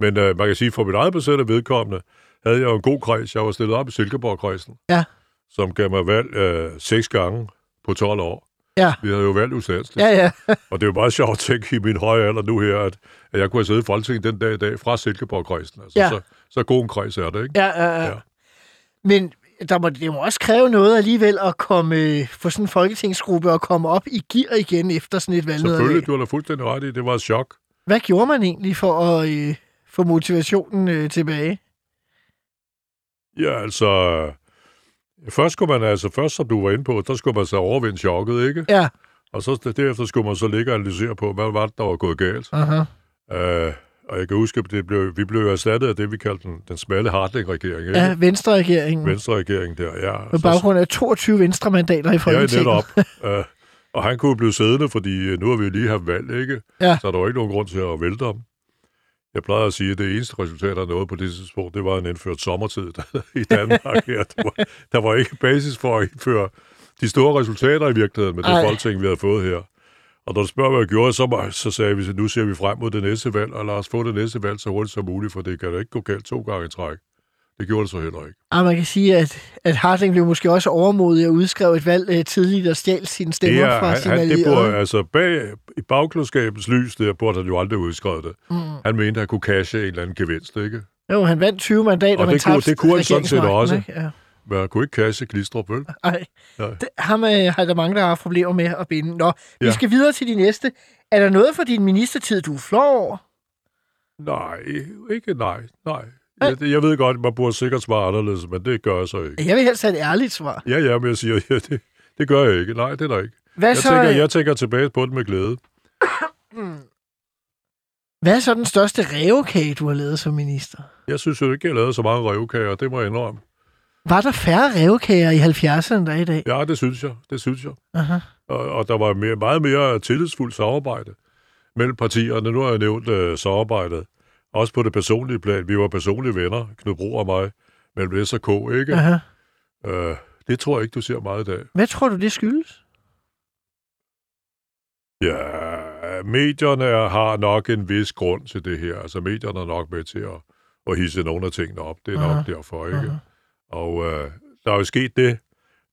Men øh, man kan sige, for mit eget besætte vedkommende, havde jeg jo en god kreds. Jeg var stillet op i Silkeborg-kredsen, Ja. som gav mig valg øh, seks gange på 12 år. Ja. Vi havde jo valgt ustandsligt. Ja, ja. Og det er jo meget sjovt at tænke i min høje alder nu her, at, at jeg kunne have siddet i Folketinget den dag i dag fra Silkeborg-kredsen. Altså, Ja. så, så god en kreds er det, ikke? ja, ja, ja. Ja. Men der må, det må også kræve noget alligevel at komme for sådan en folketingsgruppe og komme op i gear igen efter sådan et valgnederlag. Selvfølgelig, du har da fuldstændig ret i. Det var et chok. Hvad gjorde man egentlig for at øh, få motivationen øh, tilbage? Ja, altså... øh, Først skulle man altså, først som du var inde på, der skulle man så overvinde chokket, ikke? Ja. Og så derefter skulle man så ligge og analysere på, hvad var det, der var gået galt. Aha. Uh, og jeg kan huske, at det blev, vi blev erstattet af det, vi kaldte den, den smalle Hartling-regering, ikke? Ja, Venstre-regeringen. Venstre-regering der, ja. På baggrund af 22 venstre mandater i Ja, Folketinget. netop. uh, og han kunne blive siddende, fordi øh, nu har vi jo lige haft valg, ikke? Ja. Så der var ikke nogen grund til at vælte ham. Jeg plejer at sige, at det eneste resultat, der nåede på det tidspunkt, det var en indført sommertid i Danmark. her. Der, var, der var ikke basis for at indføre de store resultater i virkeligheden med det Ej. folketing, vi havde fået her. Og når du spørger, hvad jeg gjorde, så, så sagde vi, at nu ser vi frem mod det næste valg, og lad os få det næste valg så hurtigt som muligt, for det kan da ikke gå galt to gange i træk. Det gjorde det så heller ikke. Og man kan sige, at, at Hartling blev måske også overmodig og udskrev et valg øh, tidligt og stjal sine stemmer Det er, fra han, sine han, det allierede. burde, altså bag, i bagklodskabens lys, der burde han jo aldrig udskrevet det. Mm. Han mente, at han kunne cashe en eller anden gevinst, ikke? Jo, han vandt 20 mandater, Og men det kunne- det kunne han sådan set også. ikke? Ja. Men han kunne ikke cashe Glistrup, vel? Ej, Nej. det, ham øh, har der mange, der har problemer med at binde. Nå, vi Ja. skal videre til de næste. Er der noget for din ministertid, du er flov over? Nej, ikke nej, nej. Jeg, jeg ved godt, at man burde sikkert svare anderledes, men det gør jeg så ikke. Jeg vil helst have et ærligt svar. Ja, ja, men jeg siger, ja, det, det gør jeg ikke. Nej, det er der ikke. Hvad Jeg så, tænker, øh, jeg tænker tilbage på det med glæde. hvad er så den største revkage, du har lavet som minister? Jeg synes jo ikke, jeg lavede så mange revkager, det må jeg indrømme. Var der færre revkager i 70'erne end der er i dag? Ja, det synes jeg. Det synes jeg. Aha. Og, og der var mere, meget mere tillidsfuldt samarbejde mellem partierne. Nu har jeg nævnt øh, samarbejdet. Også på det personlige plan. Vi var personlige venner, Knud Bro og mig, mellem S og K, ikke? Aha. Øh, det tror jeg ikke, du ser meget i dag. Hvad tror du, det skyldes? Ja, medierne er- har nok en vis grund til det her. Altså, medierne er nok med til at, at hisse nogle af tingene op. Det er nok Aha. derfor, ikke? Aha. Og øh, der er jo sket det,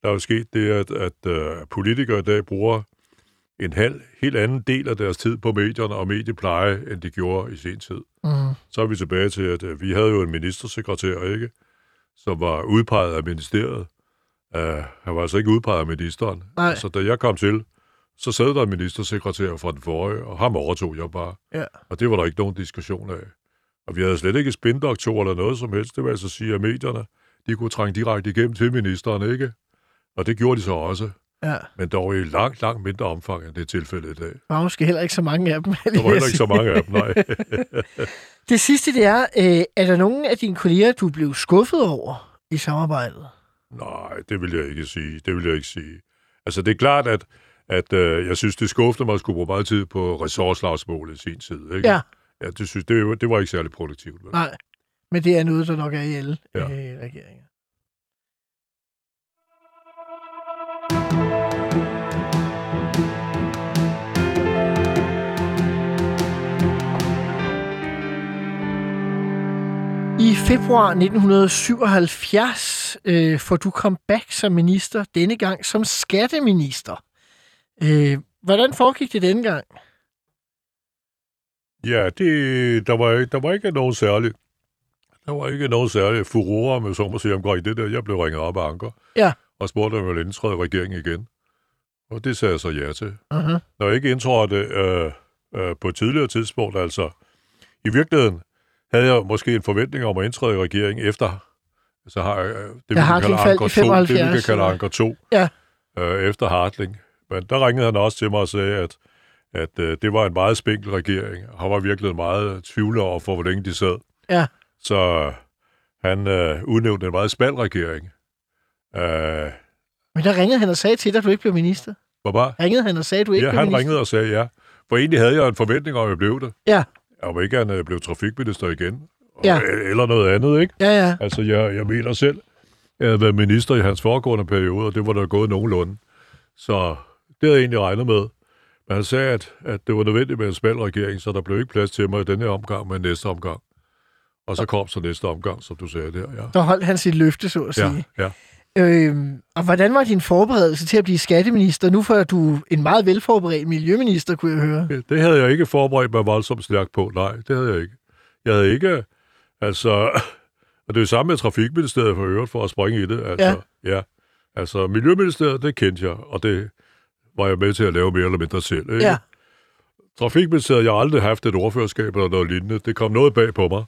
der er jo sket det, at, at øh, politikere i dag bruger en halv, helt anden del af deres tid på medierne og mediepleje, end de gjorde i sin tid. Mm. Så er vi tilbage til, at øh, vi havde jo en ministersekretær, ikke? Som var udpeget af ministeriet. Uh, han var altså ikke udpeget af ministeren. Nej. Så da jeg kom til, så sad der en ministersekretær fra den forrige, og ham overtog jeg bare. Ja. Og det var der ikke nogen diskussion af. Og vi havde slet ikke spindoktor eller noget som helst. Det vil altså sige, at medierne, de kunne trænge direkte igennem til ministeren, ikke? Og det gjorde de så også. Ja, Men dog i langt, langt mindre omfang, end det er tilfældet i dag. der var måske heller ikke så mange af dem. Der var heller ikke så mange af dem, nej. Det sidste, det er, øh, er der nogen af dine kolleger, du blev skuffet over i samarbejdet? Nej, det vil jeg ikke sige. Det vil jeg ikke sige. Altså, det er klart, at, at øh, jeg synes, det skuffede mig at skulle bruge meget tid på ressourcelagsmål i sin tid. Ikke? Ja. ja det, synes, det, var- det var ikke særlig produktivt. Vel? Nej, men det er noget, der nok er i alle Ja. øh, regeringer. Februar 1977 øh, får du comeback som minister, denne gang som skatteminister. Øh, hvordan foregik det denne gang? Ja, det, der, var, ikke- der var ikke nogen særlig der var ikke nogen særlig furore, med så må sige, omkring det der. Jeg blev ringet op af Anker Ja. og spurgte, om jeg ville indtræde regeringen igen. Og det sagde jeg så ja til. Uh-huh. Når jeg ikke indtrådte øh, øh, på et tidligere tidspunkt, altså i virkeligheden havde jeg måske en forventning om at indtræde i regeringen efter, så har jeg øh, det, vi Da kan kalde faldt i Anker 2, det, vi kan 75, kalde eller? Anker 2, Ja. øh, efter Hartling. Men der ringede han også til mig og sagde, at, at øh, det var en meget spinkel regering. Han var virkelig meget tvivler over for, hvor længe de sad. Ja. Så han øh, udnævnte en meget smal regering. Øh, Men der ringede han og sagde til dig, at du ikke blev minister. hvor var? Ringede han og sagde, at du ikke Ja, blev han minister? ringede og sagde ja. For egentlig havde jeg en forventning om, at jeg blev det. Ja. Om ikke han blev trafikminister igen. Ja. Eller noget andet, ikke? Ja, ja. Altså, jeg, jeg mener selv, jeg havde været minister i hans foregående periode, og det var der gået nogenlunde. Så det havde jeg egentlig regnet med. Men han sagde, at, at det var nødvendigt med en smal regering, så der blev ikke plads til mig i denne omgang, men næste omgang. Og så kom så næste omgang, som du sagde der, ja. Så holdt han sit løfte, så at sige. Ja, ja. Øhm, og hvordan var din forberedelse til at blive skatteminister? Nu får du en meget velforberedt miljøminister, kunne jeg høre. Det havde jeg ikke forberedt mig voldsomt stærkt på. Nej, det havde jeg ikke. Jeg havde ikke, altså, og det er jo samme med Trafikministeriet for øvrigt, for at springe i det. Altså, ja. ja. Altså, Miljøministeriet, det kendte jeg, og det var jeg med til at lave mere eller mindre selv. Ikke? Ja. Trafikministeriet, jeg har aldrig haft et ordførerskab eller noget lignende. Det kom noget bag på mig.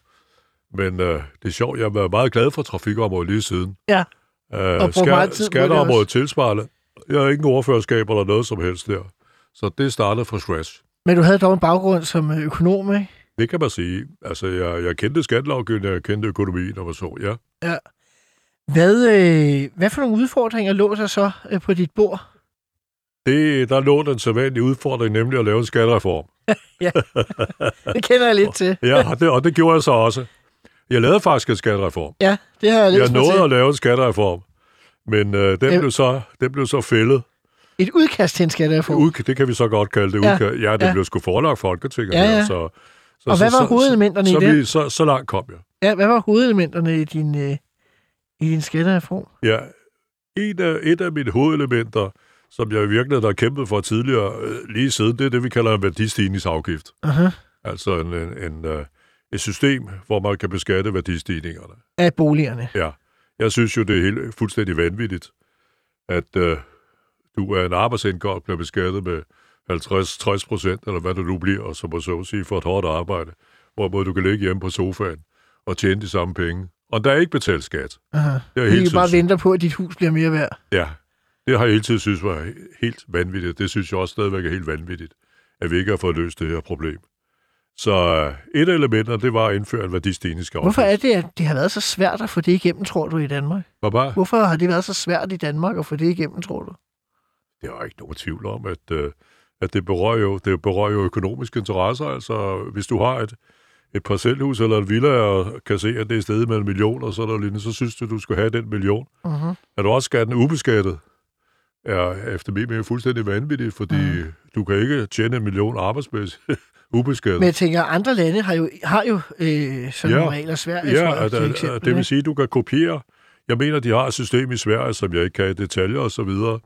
Men øh, det er sjovt, jeg har været meget glad for trafikområdet lige siden. Ja. Øh, på det skatteområdet tilsvarende. Jeg har ikke ordførerskab eller noget som helst der. Så det startede fra scratch. Men du havde dog en baggrund som øh, økonom, ikke? Det kan man sige. Altså, jeg, jeg kendte skattelovgivningen, jeg kendte økonomien og så, ja. Ja. Hvad, øh, hvad for nogle udfordringer lå der så øh, på dit bord? Det, der lå den sædvanlige udfordring, nemlig at lave en skattereform. Det kender jeg lidt til. Ja, og det, og det gjorde jeg så også. Jeg lavede faktisk en skattereform. Ja, det har jeg lidt Jeg nåede at lave en skattereform, men øh, den, Ja. blev så, den blev så fældet. Et udkast til en skattereform. Ud, det kan vi så godt kalde det. Ja. Ja, ja det Ja. blev sgu forelagt Folketinget. Ja, ja. Så, så, Og hvad var hovedelementerne så, i så, den? Vi, så, så langt kom jeg. Ja, hvad var hovedelementerne i din, øh, i din skattereform? Ja, en af, et af mine hovedelementer, som jeg i virkeligheden har kæmpet for tidligere, øh, lige siden, det er det, vi kalder en værdistigningsafgift. Aha. Altså en, en, en, øh, et system, hvor man kan beskatte værdistigningerne. Af boligerne. Ja. Jeg synes jo, det er helt, fuldstændig vanvittigt, at øh, du af en arbejdsindkomst bliver beskattet med 50-60 procent, eller hvad det nu bliver, og så må så sige, for et hårdt arbejde, hvorimod du kan ligge hjemme på sofaen og tjene de samme penge. Og der er ikke betalt skat. Aha. Det er helt bare venter på, at dit hus bliver mere værd. Ja, det har jeg hele tiden synes var helt vanvittigt. Det synes jeg også stadigvæk er helt vanvittigt, at vi ikke har fået løst det her problem. Så øh, et af elementerne, det var at indføre en værdistigningsafgift. Hvorfor er det, at det har været så svært at få det igennem, tror du, i Danmark? Bare, Hvorfor har det været så svært i Danmark at få det igennem, tror du? det er jo ikke nogen tvivl om, at, øh, at det, berører jo, det berører jo økonomiske interesser. Altså, hvis du har et, et parcelhus eller en villa, og kan se, at det er stedet med en million, og så, er der lignende, så synes du, du skal have den million. Uh-huh. Er du også skatten ubeskattet? Er efter min mening fuldstændig vanvittigt, fordi mm. du kan ikke tjene en million arbejdsmæssigt ubeskattet. Men jeg tænker, andre lande har jo, har jo øh, sådan Ja. nogle regler. Sverige, Ja, tror jeg, at, eksempel, det vil sige, at du kan kopiere. Jeg mener, de har et system i Sverige, som jeg ikke kan i detaljer og så videre.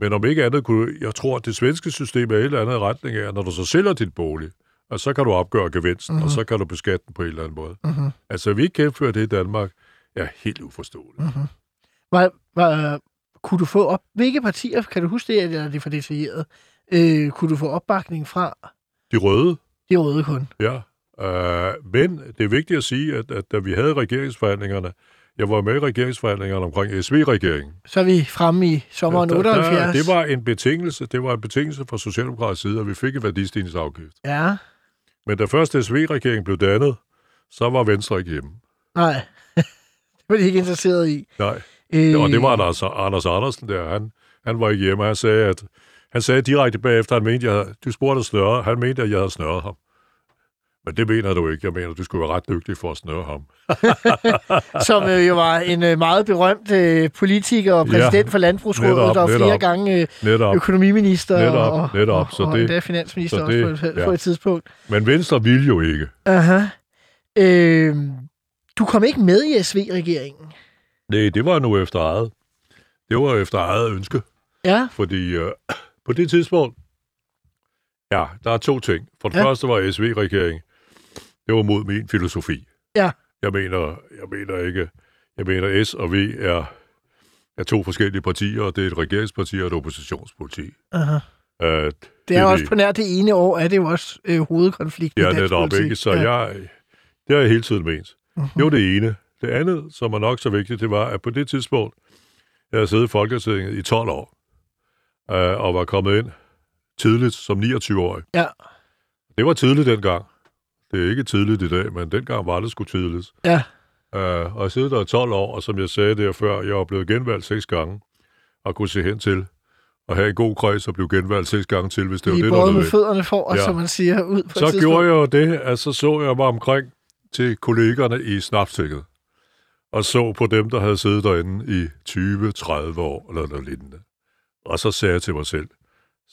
Men om ikke andet kunne... Jeg tror, at det svenske system er et eller andet retning af, når du så sælger dit bolig, og så kan du opgøre gevinsten, mm-hmm. og så kan du beskatte den på en eller anden måde. Mhm. Altså, vi ikke kan indføre det i Danmark, er helt uforståeligt. Mhm. Var, var, kunne du få op... Hvilke partier, kan du huske det, eller er det for detaljeret? Øh, kunne du få opbakning fra De røde, de røde kun? ja. Uh, men det er vigtigt at sige, at, at da vi havde regeringsforhandlingerne, jeg var med i regeringsforhandlingerne omkring SV-regeringen. Så er vi fremme i sommeren Der- der- 78. Det var en betingelse, det var en betingelse fra Socialdemokratisk side, at vi fik en værdistigningsafgift. Ja, Men da først SV-regeringen blev dannet, så var Venstre ikke hjemme. nej. det var de ikke interesseret i. Nej. Øh, Og det var Anders, Anders Andersen der. Han, han var ikke hjemme. Han sagde, at han sagde direkte bagefter, han mente, jeg, havde- du spurgte snøre. Han mente, at jeg havde snørret ham. Men det mener du ikke. Jeg mener, du skulle være ret dygtig for at snøre ham. Som øh, jo var en øh, meget berømt øh, politiker og Ja, præsident for Landbrugsrådet, netop, der var flere gange øh, Netop. økonomiminister Netop, og, netop. og, Så og det- endda finansminister så også det- på, et, ja. på et tidspunkt. Men Venstre ville jo ikke. Aha. Øh, du kom ikke med i SV-regeringen. Nej, det var nu efter eget. Det var efter eget ønske. Ja, Fordi øh, på det tidspunkt, ja, der er to ting. For det Ja. første var SV-regering, det var mod min filosofi. Ja. Jeg mener, jeg mener ikke, jeg mener S og V er, er to forskellige partier, og det er et regeringsparti og et oppositionsparti. aha. Uh, Det er vi- også på nær det ene år, er det jo også øh, hovedkonflikten i Ja, dansk netop politik. ikke. Så ja. jeg, det har jeg hele tiden ment. Mhm. Det var det ene. Det andet, som er nok så vigtigt, det var, at på det tidspunkt, jeg havde siddet i Folketinget i 12 år, øh, og var kommet ind tidligt som 29-årig. Ja. Det var tidligt dengang. Det er ikke tidligt i dag, men dengang var det sgu tidligt. Ja. Øh, og jeg sidder der i 12 år, og som jeg sagde der før, jeg var blevet genvalgt seks gange, og kunne se hen til at have en god kreds og blive genvalgt seks gange til, hvis det var I det, der var både med fødderne for, og Ja. som man siger, ud på et Så tidspunkt. gjorde jeg jo det, at så så jeg mig omkring til kollegerne i snapstikket, og så på dem, der havde siddet derinde i 20-30 år, eller noget lignende. Og så sagde jeg til mig selv,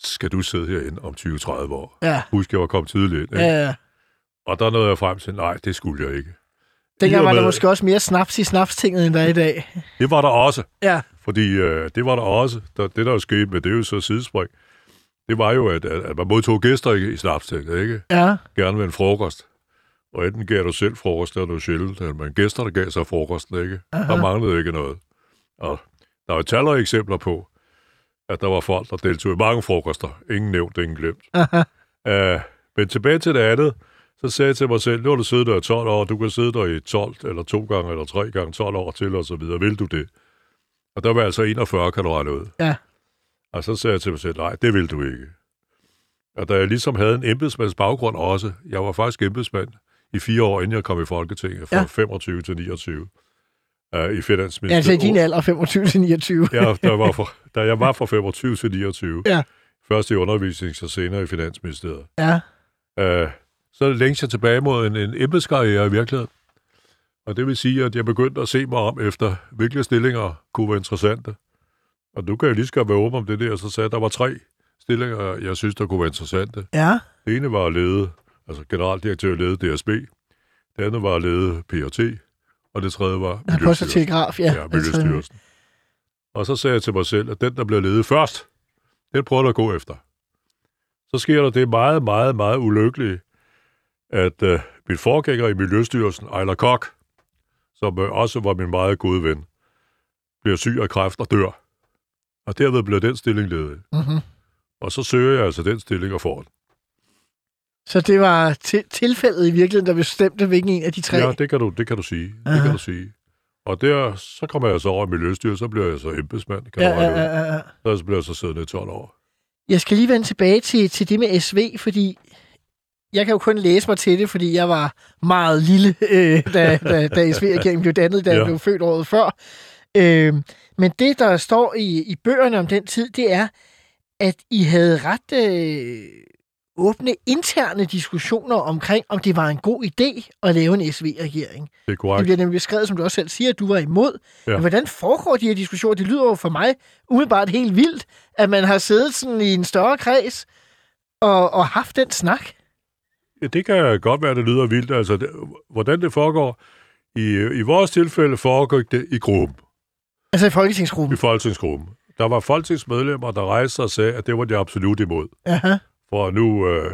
skal du sidde herinde om 20-30 år? Ja. Husk, jeg var kommet tidligt ind. Ja, Ikke? ja. Og der nåede jeg frem til, nej, det skulle jeg ikke. Dengang var der med- måske også mere snaps i snapstinget, end der er i dag. Det var der også. Ja. Fordi øh, det var der også. Der, det, der jo skete, men det er jo så sidespring, det var jo, at, at, man modtog gæster i, i snapstinget, ikke? Ja. Gerne med en frokost. Og enten gav du selv frokost, var jo sjældent, men gæsterne gav sig frokosten, ikke? Aha. Der manglede ikke noget. Og der er jo talrige eksempler på, at der var folk, der deltog i mange frokoster. Ingen nævnt, ingen glemt. Uh, men tilbage til det andet, så sagde jeg til mig selv, nu har du siddet der i 12 år, du kan sidde der i 12 eller to gange eller tre gange 12 år til, og så videre. Vil du det? Og der var altså 41, kan du regne ud. Ja. Og så sagde jeg til mig selv, nej, det vil du ikke. Og da jeg ligesom havde en embedsmands baggrund også, jeg var faktisk embedsmand i fire år, inden jeg kom i Folketinget, fra ja. 25 til 29, uh, i Finansministeriet. Altså i din alder, 25 til 29. Ja, der var for, da jeg var fra 25 til 29. Ja. Først i undervisnings- og senere i Finansministeriet. Ja. Uh, så længst jeg tilbage mod en, en embedskarriere i virkeligheden. Og det vil sige, at jeg begyndte at se mig om efter, hvilke stillinger kunne være interessante. Og nu kan jeg lige så godt være åben om det der, så sagde at der var tre stillinger, jeg synes, der kunne være interessante. Ja. Det ene var at lede, altså generaldirektør lede DSB. Det andet var at lede PRT. Og det tredje var og Miljøstyrelsen. ja. Ja, Miljøstyrelsen. Og så sagde jeg til mig selv, at den, der bliver ledet først, den prøver jeg at gå efter. Så sker der det meget, meget, meget ulykkelige, at øh, min forgænger i Miljøstyrelsen, Ejler Kok, som øh, også var min meget gode ven, bliver syg af kræft og dør. Og derved bliver den stilling ledet. Mm-hmm. Og så søger jeg altså den stilling og får den. Så det var til- tilfældet i virkeligheden, der bestemte, hvilken en af de tre. Ja, det kan du, det kan du sige. Det Aha. kan du sige. Og der, så kommer jeg så over i Miljøstyrelsen, så bliver jeg så embedsmand, kan ja, ja, ja, ja. Så bliver jeg så siddende i 12 år. Jeg skal lige vende tilbage til, til det med SV, fordi jeg kan jo kun læse mig til det, fordi jeg var meget lille, øh, da, da, da SV-regeringen blev dannet, da ja. jeg blev født året før. Øh, men det, der står i, i bøgerne om den tid, det er, at I havde ret øh, åbne interne diskussioner omkring, om det var en god idé at lave en SV-regering. Det er Det korrekt. bliver nemlig beskrevet, som du også selv siger, at du var imod. Ja. Men hvordan foregår de her diskussioner? Det lyder jo for mig umiddelbart helt vildt, at man har siddet sådan i en større kreds og, og haft den snak. Ja, det kan godt være, det lyder vildt. Altså, det, hvordan det foregår, i, i vores tilfælde foregik det i gruppen, Altså i i folketingsgruppen. folketingsgruppen. Der var folketingsmedlemmer, der rejste sig og sagde, at det var de absolut imod. Aha. For nu, øh,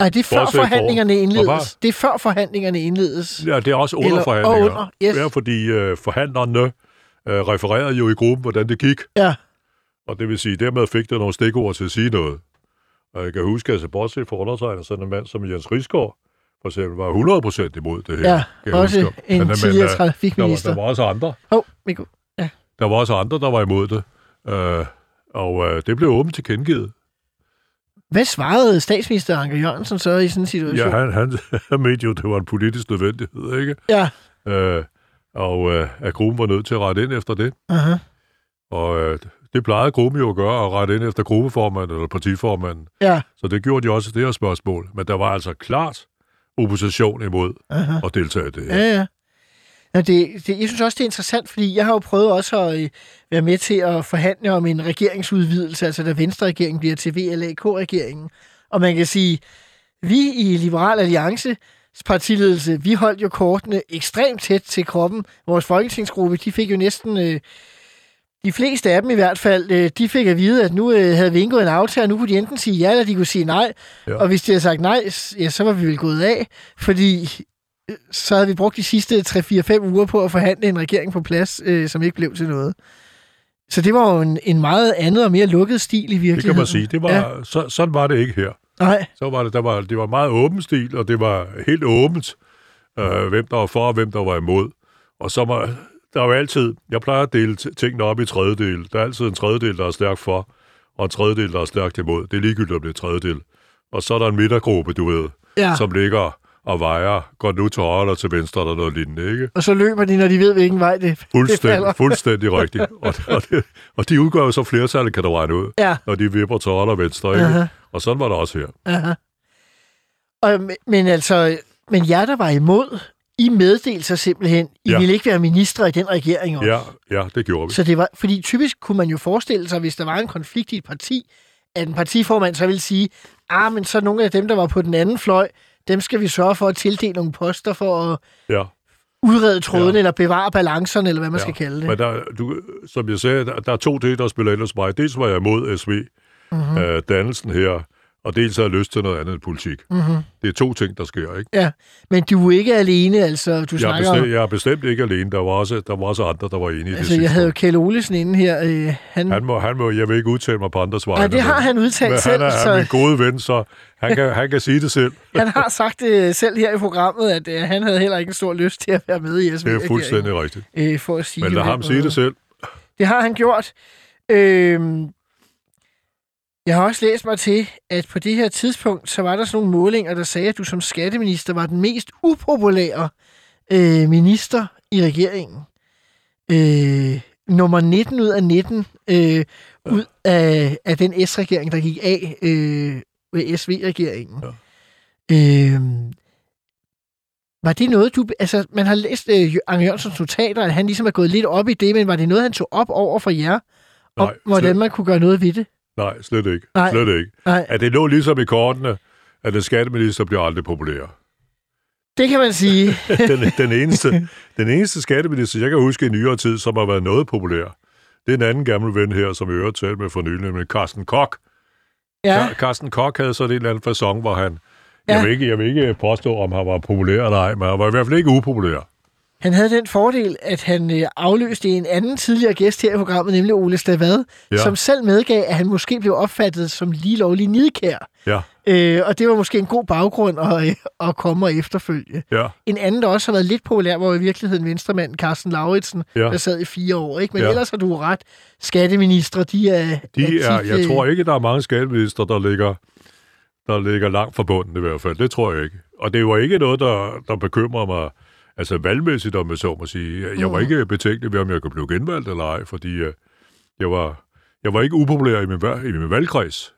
Ej, det er før forhandlingerne indledes. Det er før forhandlingerne indledes. ja, det er også under Eller- og forhandlinger. under, yes. Ja, fordi øh, forhandlerne øh, refererede jo i gruppen, hvordan det gik. Ja. Og det vil sige, dermed fik der nogle stikord til at sige noget. Og jeg kan huske, altså bortset fra undertegnet, sådan en mand som Jens Rigsgaard, for eksempel, var 100% imod det her. Ja, også huske. en Men, tidligere øh, der, var, trafikminister. der var også andre. Oh, Mikko. Der var også andre, der var imod det. Øh, og øh, det blev åbent tilkendegivet. Hvad svarede statsminister Anker Jørgensen så i sådan en situation? Ja, han, han, han mente jo, det var en politisk nødvendighed, ikke? ja. Øh, og øh, at gruppen var nødt til at rette ind efter det. Aha. Og øh, det plejede gruppen jo at gøre, at rette ind efter gruppeformanden eller partiformanden. Ja. Så det gjorde de også i det her spørgsmål. Men der var altså klart opposition imod Aha. at deltage i det her. Ja, ja. Nå, det, det, jeg synes også, det er interessant, fordi jeg har jo prøvet også at øh, være med til at forhandle om en regeringsudvidelse, altså da Venstre-regeringen bliver til VLAK-regeringen. Og man kan sige, vi i Liberal Alliance partiledelse, vi holdt jo kortene ekstremt tæt til kroppen. Vores folketingsgruppe, de fik jo næsten, øh, de fleste af dem i hvert fald, øh, de fik at vide, at nu øh, havde vi indgået en aftale, og nu kunne de enten sige ja, eller de kunne sige nej. Ja. Og hvis de havde sagt nej, ja, så var vi vel gået af, fordi så havde vi brugt de sidste 3-4-5 uger på at forhandle en regering på plads, øh, som ikke blev til noget. Så det var jo en, en meget andet og mere lukket stil i virkeligheden. Det kan man sige. Det var, Ja. så, sådan var det ikke her. Nej, Så var det, der var, det var meget åben stil, og det var helt åbent, øh, hvem der var for og hvem der var imod. Og så var der er jo altid, jeg plejer at dele tingene op i tredjedel. Der er altid en tredjedel, der er stærkt for, og en tredjedel, der er stærkt imod. Det er ligegyldigt, om det er tredjedel. Og så er der en midtergruppe, du ved, ja. som ligger og vejer, går nu til højre eller til venstre eller noget lignende, ikke? Og så løber de, når de ved, hvilken vej det, det falder. Fuldstændig, fuldstændig rigtigt. Og, og, det, og de udgør jo så flertallet, kan du regne ud, Ja. når de vipper til højre og venstre, ikke? Aha. Og sådan var det også her. Aha. Og, men- altså, men jer, der var imod, I meddelte sig simpelthen, I ja. Ville ikke være ministre i den regering også. Ja, ja, det gjorde vi. Så det var, fordi typisk kunne man jo forestille sig, hvis der var en konflikt i et parti, at en partiformand så vil sige, ah, men så nogle af dem, der var på den anden fløj, dem skal vi sørge for at tildele nogle poster for at Ja. udrede trådene, Ja. eller bevare balancerne, eller hvad man Ja, skal kalde det. Men der, du, som jeg sagde, der, der er to ting, der spiller ind hos mig. Dels var jeg imod SV, Mhm. mm-hmm. øh, dannelsen her, og dels har jeg lyst til noget andet end politik. Mhm. Det er to ting, der sker, ikke? Ja, men du er ikke alene, altså. Du Jeg er, snakker bestemt, om... jeg er bestemt ikke alene. Der var også, der var også andre, der var enige i Altså, det jeg havde jo. Kjell Olesen inde her. Øh, han, Han må, han må, jeg vil ikke udtale mig på andres vegne. Nej, det har men- han udtalt men selv, Han er, så- han er min gode ven, så han kan, han kan sige det selv. han har sagt det selv her i programmet, at øh, han havde heller ikke en stor lyst til at være med i SV. Det er fuldstændig rigtigt. Øh, for at sige Men det lad ham sige det selv. Det har han gjort. Øhm, jeg har også læst mig til, at på det her tidspunkt, så var der sådan nogle målinger, der sagde, at du som skatteminister var den mest upopulære øh, minister i regeringen. Øh, nummer 19 ud af 19 øh, ud af, af den S-regering, der gik af øh, ved SV-regeringen. Ja. Øh, var det noget, du... Altså, man har læst øh, Ange Jørgensens notater, at han ligesom er gået lidt op i det, men var det noget, han tog op over for jer? Om, Nej, hvordan man kunne gøre noget ved det? Nej, slet ikke. Nej. Slet ikke. Nej, At det lå ligesom i kortene, at en skatteminister bliver aldrig populær. det kan man sige. Den, den, eneste, den eneste skatteminister, jeg kan huske i nyere tid, som har været noget populær, det er en anden gammel ven her, som jeg har talt med for nylig, nemlig Carsten Koch. ja. Carsten Koch havde sådan en eller anden fasong, hvor han... Ja. Jeg, vil ikke, jeg vil ikke påstå, om han var populær eller ej, men han var i hvert fald ikke upopulær. Han havde den fordel, at han øh, afløste en anden tidligere gæst her i programmet, nemlig Ole Stavad, ja. Som selv medgav, at han måske blev opfattet som lige lovlig nidkær. Ja, Øh, og det var måske en god baggrund at, øh, at komme og efterfølge. ja, En anden, der også har været lidt populær, var i virkeligheden venstremanden Carsten Lauritsen, ja. Der sad i fire år. Ikke? Men ja. Ellers har du ret. Skatteministre, de er... de er, tit, jeg øh, tror ikke, der er mange skatteminister, der ligger, der ligger langt forbundet i hvert fald. Det tror jeg ikke. Og det var ikke noget, der, der bekymrer mig, altså valgmæssigt, om jeg så må sige. Jeg var Mm. ikke betænkelig ved, om jeg kunne blive genvalgt eller ej, fordi øh, jeg var, jeg var ikke upopulær i min, i min valgkreds.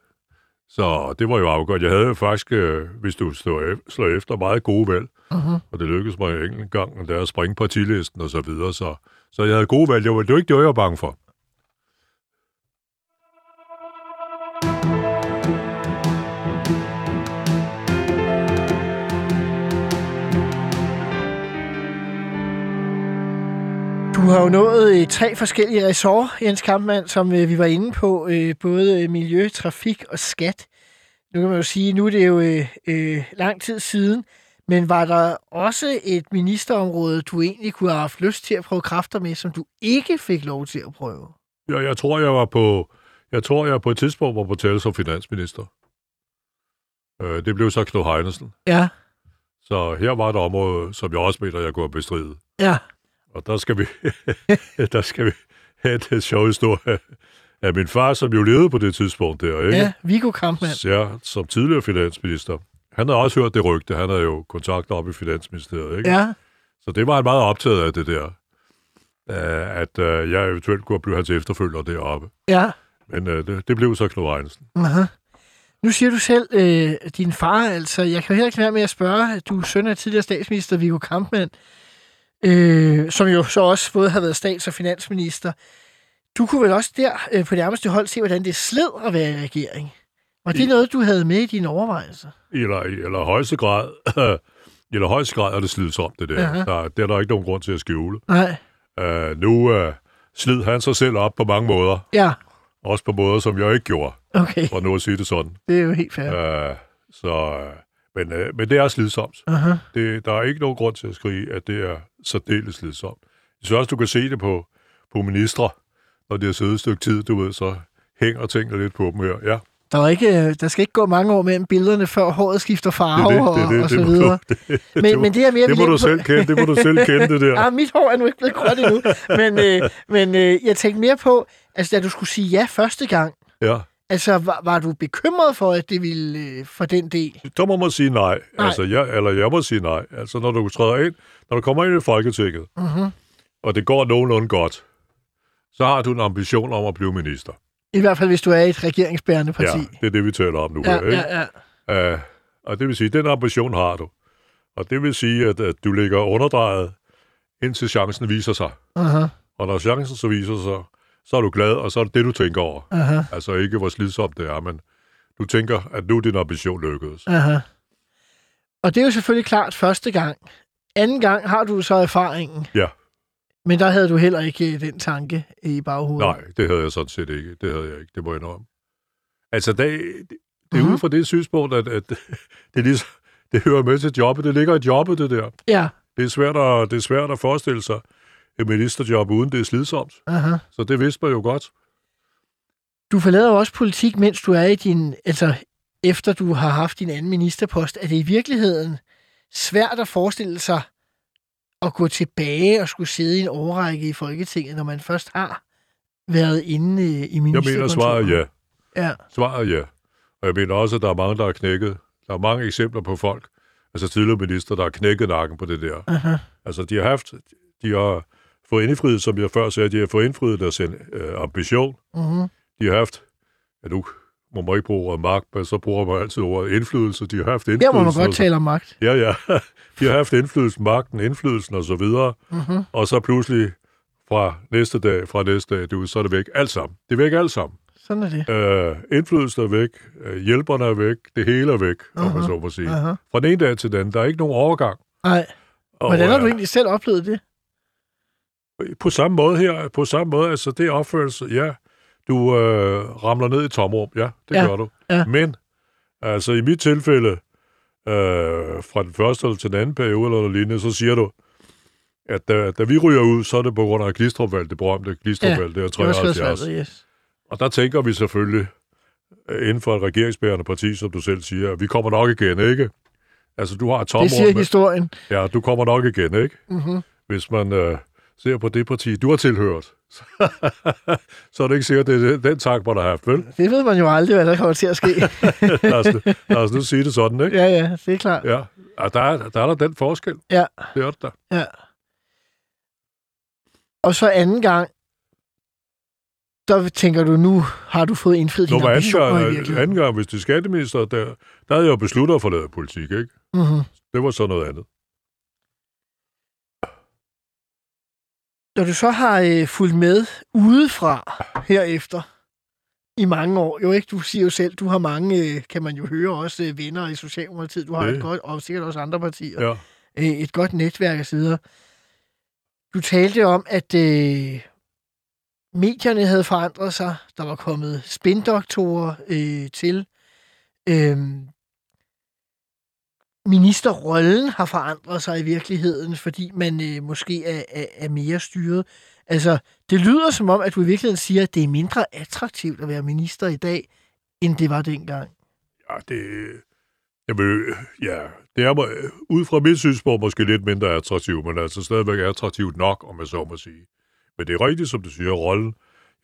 Så det var jo afgørende. Jeg havde faktisk, øh, hvis du slår, ef- slår efter, meget gode valg. Mhm. Og det lykkedes mig en gang, der at springe partilisten og så videre. Så, så jeg havde gode valg. Det var, det var ikke det, jeg var bange for. Du har jo nået øh, tre forskellige ressort, Jens Kampmann, som øh, vi var inde på. Øh, både øh, miljø, trafik og skat. Nu kan man jo sige, nu er det jo øh, øh, lang tid siden. Men var der også et ministerområde, du egentlig kunne have haft lyst til at prøve kræfter med, som du ikke fik lov til at prøve? Ja, jeg tror, jeg var på, jeg tror, jeg på et tidspunkt var på tale som finansminister. Øh, det blev så Knud Heinesen. Ja, Så her var et område, som jeg også mener, jeg kunne have bestridet. ja. Og der skal vi, der skal vi have en sjov historie af min far, som jo levede på det tidspunkt der, ikke? Ja, Viggo Kampmann. Ja, som tidligere finansminister. Han havde også hørt det rygte. Han havde jo kontakter op i Finansministeriet, ikke? Ja, Så det var han meget optaget af, det der. At uh, jeg eventuelt kunne blive hans efterfølger deroppe. ja. Men uh, det, det blev så Knud. Aha. Nu siger du selv, øh, din far, altså, jeg kan jo heller ikke være med at spørge, du er søn af tidligere statsminister Viggo Kampmann, øh, som jo så også både har været stats- og finansminister. Du kunne vel også der øh, på nærmeste hold se, hvordan det sled at være i regering. Var det I- noget, du havde med i dine overvejelser? Eller, eller højeste grad, eller højeste grad er det slidsomt, det der. Aha. der. Det er der ikke nogen grund til at skjule. Nej. Uh, nu uh, slid han sig selv op på mange måder. Ja, Også på måder, som jeg ikke gjorde, okay. for nu at sige det sådan. Det er jo helt fair. Uh, så, uh, men, uh, men det er slidsomt. Aha. Det, der er ikke nogen grund til at skrige, at det er særdeles slidsomt. Jeg synes også, du kan se det på, på ministre, når de har siddet et stykke tid, du ved, så hænger tingene lidt på dem her. Ja, Der, er ikke, øh, der skal ikke gå mange år mellem billederne, før håret skifter farve det det, og, det, det, og så det, må videre. du, det, Men, det, men det er mere det må du ind på- selv kende, det må du selv kende, det der. Ah, mit hår er nu ikke blevet gråt endnu. Men, øh, men øh, jeg tænkte mere på, altså da du skulle sige ja første gang, Ja. Altså var, var du bekymret for, at det ville øh, for den del? Så må man sige nej. Nej. Altså, jeg, eller jeg må sige nej. Altså, når du træder ind, når du kommer ind i Folketinget, Mm-hmm. og det går nogenlunde godt, så har du en ambition om at blive minister. I hvert fald, hvis du er i et regeringsbærende parti. Ja, det er det, vi taler om nu. ja, her, ikke? ja, ja. Uh, og det vil sige, den ambition har du. Og det vil sige, at, at du ligger underdrejet, indtil chancen viser sig. Aha. Og når chancen så viser sig, så er du glad, og så er det det, du tænker over. Aha, Altså ikke, hvor slidsomt det er, men du tænker, at nu er din ambition lykkedes. aha. Og det er jo selvfølgelig klart første gang. Anden gang har du så erfaringen. Ja. Men der havde du heller ikke øh, den tanke i baghovedet. Nej, det havde jeg sådan set ikke. Det havde jeg ikke, det må jeg indrømme. Altså, det, det, det er Mhm. ud fra det synspunkt, at, at det, er ligesom, det hører med til jobbet. Det ligger i jobbet, det der. Ja, Det er svært at, det er svært at forestille sig et ministerjob, uden det er slidsomt. aha. Så det vidste man jo godt. Du forlader jo også politik, mens du er i din... Altså, efter du har haft din anden ministerpost. Er det i virkeligheden svært at forestille sig at gå tilbage og skulle sidde i en overrække i Folketinget, når man først har været inde i Jeg ministerkontoret? mener svaret ja. Ja, Svaret ja. Og jeg mener også, at der er mange, der har knækket. Der er mange eksempler på folk, altså tidligere minister, der har knækket nakken på det der. aha. Altså, de har haft, de har fået indfriet, som jeg før sagde, de har fået indfriet deres øh, ambition. Mm-hmm. De har haft, ja nu må man ikke bruge ordet magt, men så bruger man altid ordet indflydelse. De har haft indflydelse. Her må man godt tale om magt. Ja, ja. De har haft indflydelsen, magten, indflydelsen og så videre. Mm-hmm. Og så pludselig fra næste dag, fra næste dag, du, så er det væk alt sammen. Det er væk alt sammen. Sådan er det. Øh, indflydelsen er væk, øh, hjælperne er væk, det hele er væk, om man Aha, så må sige. Aha. Fra den ene dag til den anden, der er ikke nogen overgang. Nej, hvordan har du egentlig selv oplevet det? På samme måde her, på samme måde, altså det er opførelse, ja, du øh, ramler ned i tomrum, ja, det Ja, gør du. ja. Men, altså i mit tilfælde, øh, fra den første eller til den anden periode eller noget lignende, så siger du, at da, da vi ryger ud, så er det på grund af Glistrupvalg, det berømte Glistrupvalg, det er Det var 73. svært, yes. Og der tænker vi selvfølgelig, øh, inden for et regeringsbærende parti, som du selv siger, vi kommer nok igen, ikke? Altså, du har et Det siger tomrum. med- historien. Ja, du kommer nok igen, ikke? Mm-hmm. Hvis man øh, ser på det parti, du har tilhørt, så er det ikke sikkert, det er den, tak, man har haft, vel? Det ved man jo aldrig, hvad der kommer til at ske. lad, os, lad os nu sige det sådan, ikke? ja, ja, det er klart. Ja, ja der, er, der er der den forskel. Ja. Det er det der. Ja. Og så anden gang, der tænker du, nu har du fået indfriet dine men anden ambitioner i gang, anden virkeligheden. gang, hvis det er skatteminister, der, der havde jeg jo besluttet at forlade politik, ikke? Mm-hmm. Det var så noget andet. Når du så har øh, fulgt med udefra herefter i mange år, jo ikke, du siger jo selv, du har mange, øh, kan man jo høre også, øh, venner i Socialdemokratiet, du har Det. et godt, og sikkert også andre partier, Ja. øh, et godt netværk osv. Du talte om, at øh, medierne havde forandret sig, der var kommet spindoktorer øh, til. Øh, ministerrollen har forandret sig i virkeligheden, fordi man øh, måske er, er, er mere styret. Altså, det lyder som om, at du i virkeligheden siger, at det er mindre attraktivt at være minister i dag, end det var dengang. Ja, det... Jamen, ja, det er må- ud fra mit synspunkt måske lidt mindre attraktivt, men altså stadigvæk attraktivt nok, om jeg så må sige. Men det er rigtigt, som du siger, rollen.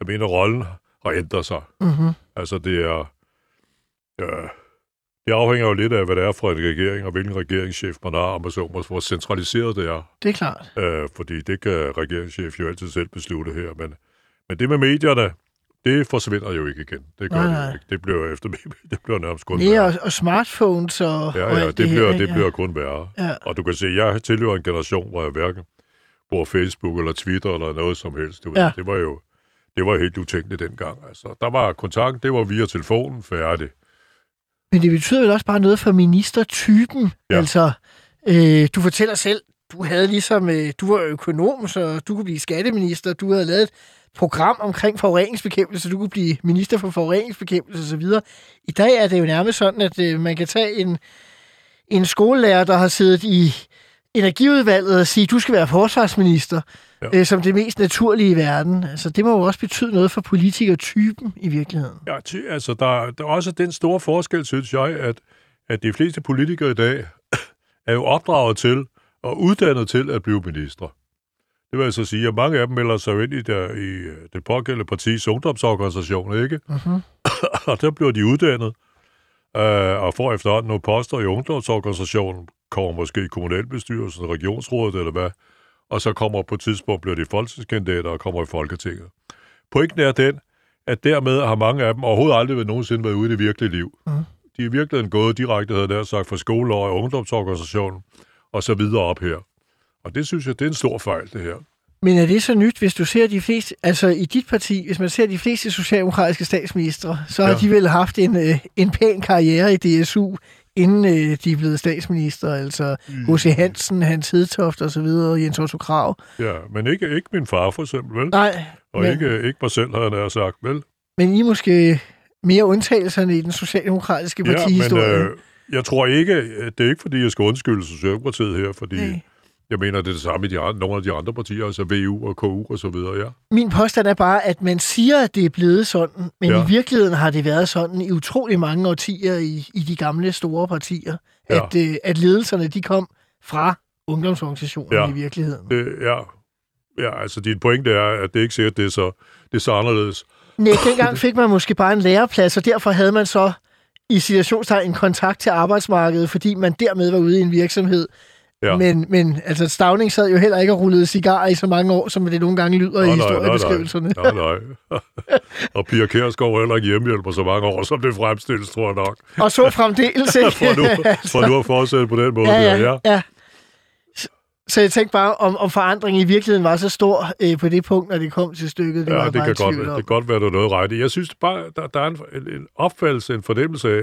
Jeg mener, rollen har ændret sig. Mm-hmm. Altså, det er... Ja, det afhænger jo lidt af, hvad det er for en regering, og hvilken regeringschef man har, om man så hvor centraliseret det er. Det er klart. Øh, fordi det kan regeringschef jo altid selv beslutte her. Men, men det med medierne, det forsvinder jo ikke igen. Det gør Nej, det nej. ikke. Det bliver efter det bliver nærmest kun Mere værre. og, og smartphones og, Ja, og ja, det, her, bliver, det bliver kun værre. Ja. Og du kan se, jeg tilhører en generation, hvor jeg hverken bruger Facebook eller Twitter eller noget som helst. Du ved. Ja. Det var jo det var helt utænkeligt dengang. Altså, der var kontakt, det var via telefonen, færdig. Men det betyder vel også bare noget for ministertypen. Ja. Altså, øh, du fortæller selv, du havde ligesom, øh, du var økonom, så du kunne blive skatteminister. Du havde lavet et program omkring forureningsbekæmpelse, så du kunne blive minister for forureningsbekæmpelse osv. I dag er det jo nærmest sådan, at øh, man kan tage en, en skolelærer, der har siddet i energiudvalget og sige, du skal være forsvarsminister, Ja. øh, som det mest naturlige i verden. Altså, det må jo også betyde noget for politikertypen i virkeligheden. Ja, ty, altså, der, der er også den store forskel, synes jeg, at, at de fleste politikere i dag er jo opdraget til og uddannet til at blive minister. Det vil altså sige, at mange af dem melder sig jo ind i, der, i øh, det pågældende partis ungdomsorganisation, ikke? Mm-hmm. og der bliver de uddannet, øh, og får efterhånden nogle poster i ungdomsorganisationen, kommer måske i kommunalbestyrelsen, regionsrådet eller hvad, og så kommer på et tidspunkt, bliver de folketingskandidater og kommer i Folketinget. Pointen er den, at dermed har mange af dem overhovedet aldrig været nogensinde været ude i det virkelige liv. Mm. De er i virkeligheden gået direkte, havde nær sagt, fra skole og ungdomsorganisationen, og så videre op her. Og det synes jeg, det er en stor fejl, det her. Men er det så nyt, hvis du ser de fleste, altså i dit parti, hvis man ser de fleste socialdemokratiske statsministre, så har Ja. de vel haft en, øh, en pæn karriere i DSU, inden øh, de er blevet statsminister. Altså H.C. Hansen, Hans Hedtoft og så videre, Jens Otto Krav. Ja, men ikke, ikke min far for eksempel, vel? Nej, Og men, ikke, ikke mig selv, har jeg sagt, vel? men I måske mere undtagelserne i den socialdemokratiske Ja, men partihistorie. øh, jeg tror ikke, det er ikke fordi, jeg skal undskylde Socialdemokratiet her, fordi Nej. Jeg mener, det er det samme i de andre, nogle af de andre partier, altså VU og KU og så videre, ja. Min påstand er bare, at man siger, at det er blevet sådan, men Ja. i virkeligheden har det været sådan i utrolig mange årtier i, i de gamle store partier, Ja. at, øh, at ledelserne de kom fra ungdomsorganisationerne Ja. i virkeligheden. Det, ja. Ja, altså din pointe er, at det ikke sikkert, det er så, det er så anderledes. Nej, dengang fik man måske bare en læreplads, og derfor havde man så i situationstegn en kontakt til arbejdsmarkedet, fordi man dermed var ude i en virksomhed. Ja. Men, men altså, Stavning sad jo heller ikke og rullede cigarer i så mange år, som det nogle gange lyder i historiebeskrivelserne. Nej, nej. nej. og Pia Kjærsgaard var heller ikke hjemmehjælper så mange år, som det fremstilles, tror jeg nok. Og så fremdeles ikke. For nu, for nu at fortsætte på den måde. ja, der, ja, ja. Så- jeg tænkte bare, om, om forandringen i virkeligheden var så stor øh, på det punkt, når det kom til stykket. Det Ja, det kan, godt, det kan godt være, er noget ret i. Jeg synes bare, der, der er en, en, en opfattelse, en fornemmelse af,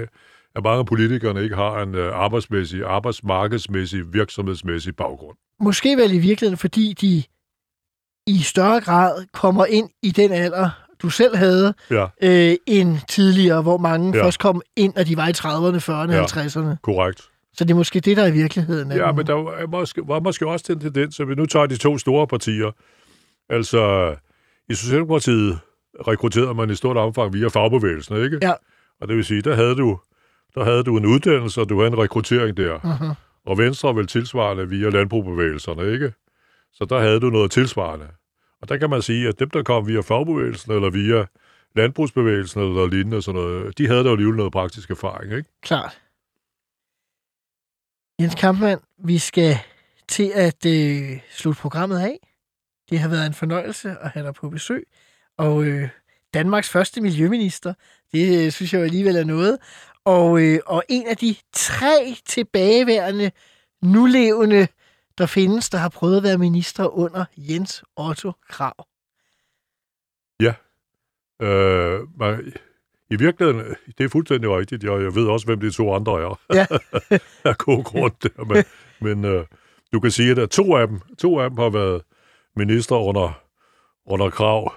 at mange af politikerne ikke har en uh, arbejdsmæssig, arbejdsmarkedsmæssig, virksomhedsmæssig baggrund. Måske vel i virkeligheden, fordi de i større grad kommer ind i den alder, du selv havde, Ja, øh, end tidligere, hvor mange Ja. først kom ind, når de var i 30'erne, 40'erne, Ja. ja. 50'erne. korrekt. Så det er måske det, der i virkeligheden er. Ja, men der var måske, var måske også den tendens, at vi nu tager de to store partier. Altså, i Socialdemokratiet rekrutterede man i stort omfang via fagbevægelsen, ikke? Ja. Og det vil sige, der havde du, der havde du en uddannelse, og du havde en rekruttering der. Mhm. Og Venstre vel tilsvarende via landbrugbevægelserne, ikke? Så der havde du noget tilsvarende. Og der kan man sige, at dem, der kom via fagbevægelsen eller via landbrugsbevægelsen eller lignende, sådan noget, de havde jo alligevel noget praktisk erfaring, ikke? Klart. Jens Kampmann, vi skal til at øh, slutte programmet af. Det har været en fornøjelse at have dig på besøg. Og øh, Danmarks første miljøminister, det øh, synes jeg alligevel er noget. Og, øh, og en af de tre tilbageværende, nulevende, der findes, der har prøvet at være minister under Jens Otto Krav. Øh, men I virkeligheden, det er fuldstændig rigtigt. Jeg, jeg ved også, hvem de to andre er. Ja. af god grund der. Men, men øh, du kan sige, at to af dem, to af dem har været minister under, under krav.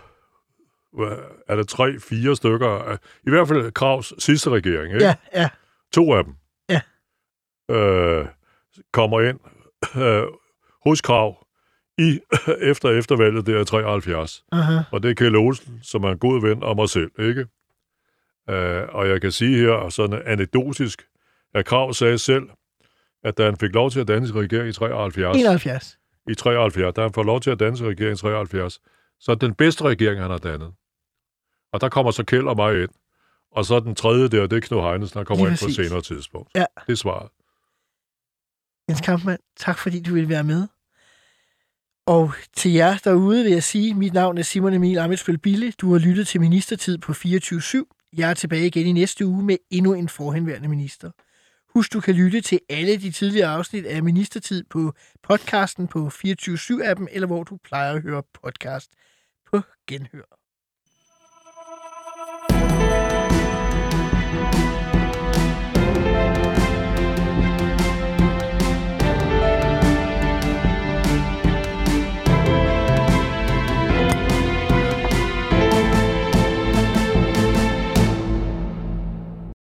Er det tre, fire stykker? I hvert fald Kravs sidste regering. Ikke? Ja, ja. To af dem Ja. øh, kommer ind øh, hos Krav i, efter eftervalget der i 73. Uh-huh. Og det er Kjell Olsen, som er en god ven af mig selv, ikke? Uh, og jeg kan sige her, sådan anekdotisk, at Krav sagde selv, at da han fik lov til at danse regering i 73, 71. i 73, da han får lov til at danse regering i 73, så den bedste regering, han har dannet. Og der kommer så Kjell og mig ind. Og så den tredje der, det er Knud Heinesen, der kommer Lige ind på et præcis. senere tidspunkt. Ja. Det er svaret. Jens Kampmann, tak fordi du ville være med. Og til jer derude vil jeg sige, mit navn er Simon Emil Amitsbøl Bille. Du har lyttet til Ministertid på 24-7. Jeg er tilbage igen i næste uge med endnu en forhenværende minister. Husk, du kan lytte til alle de tidligere afsnit af Ministertid på podcasten på 24-7-appen, eller hvor du plejer at høre podcast på genhør.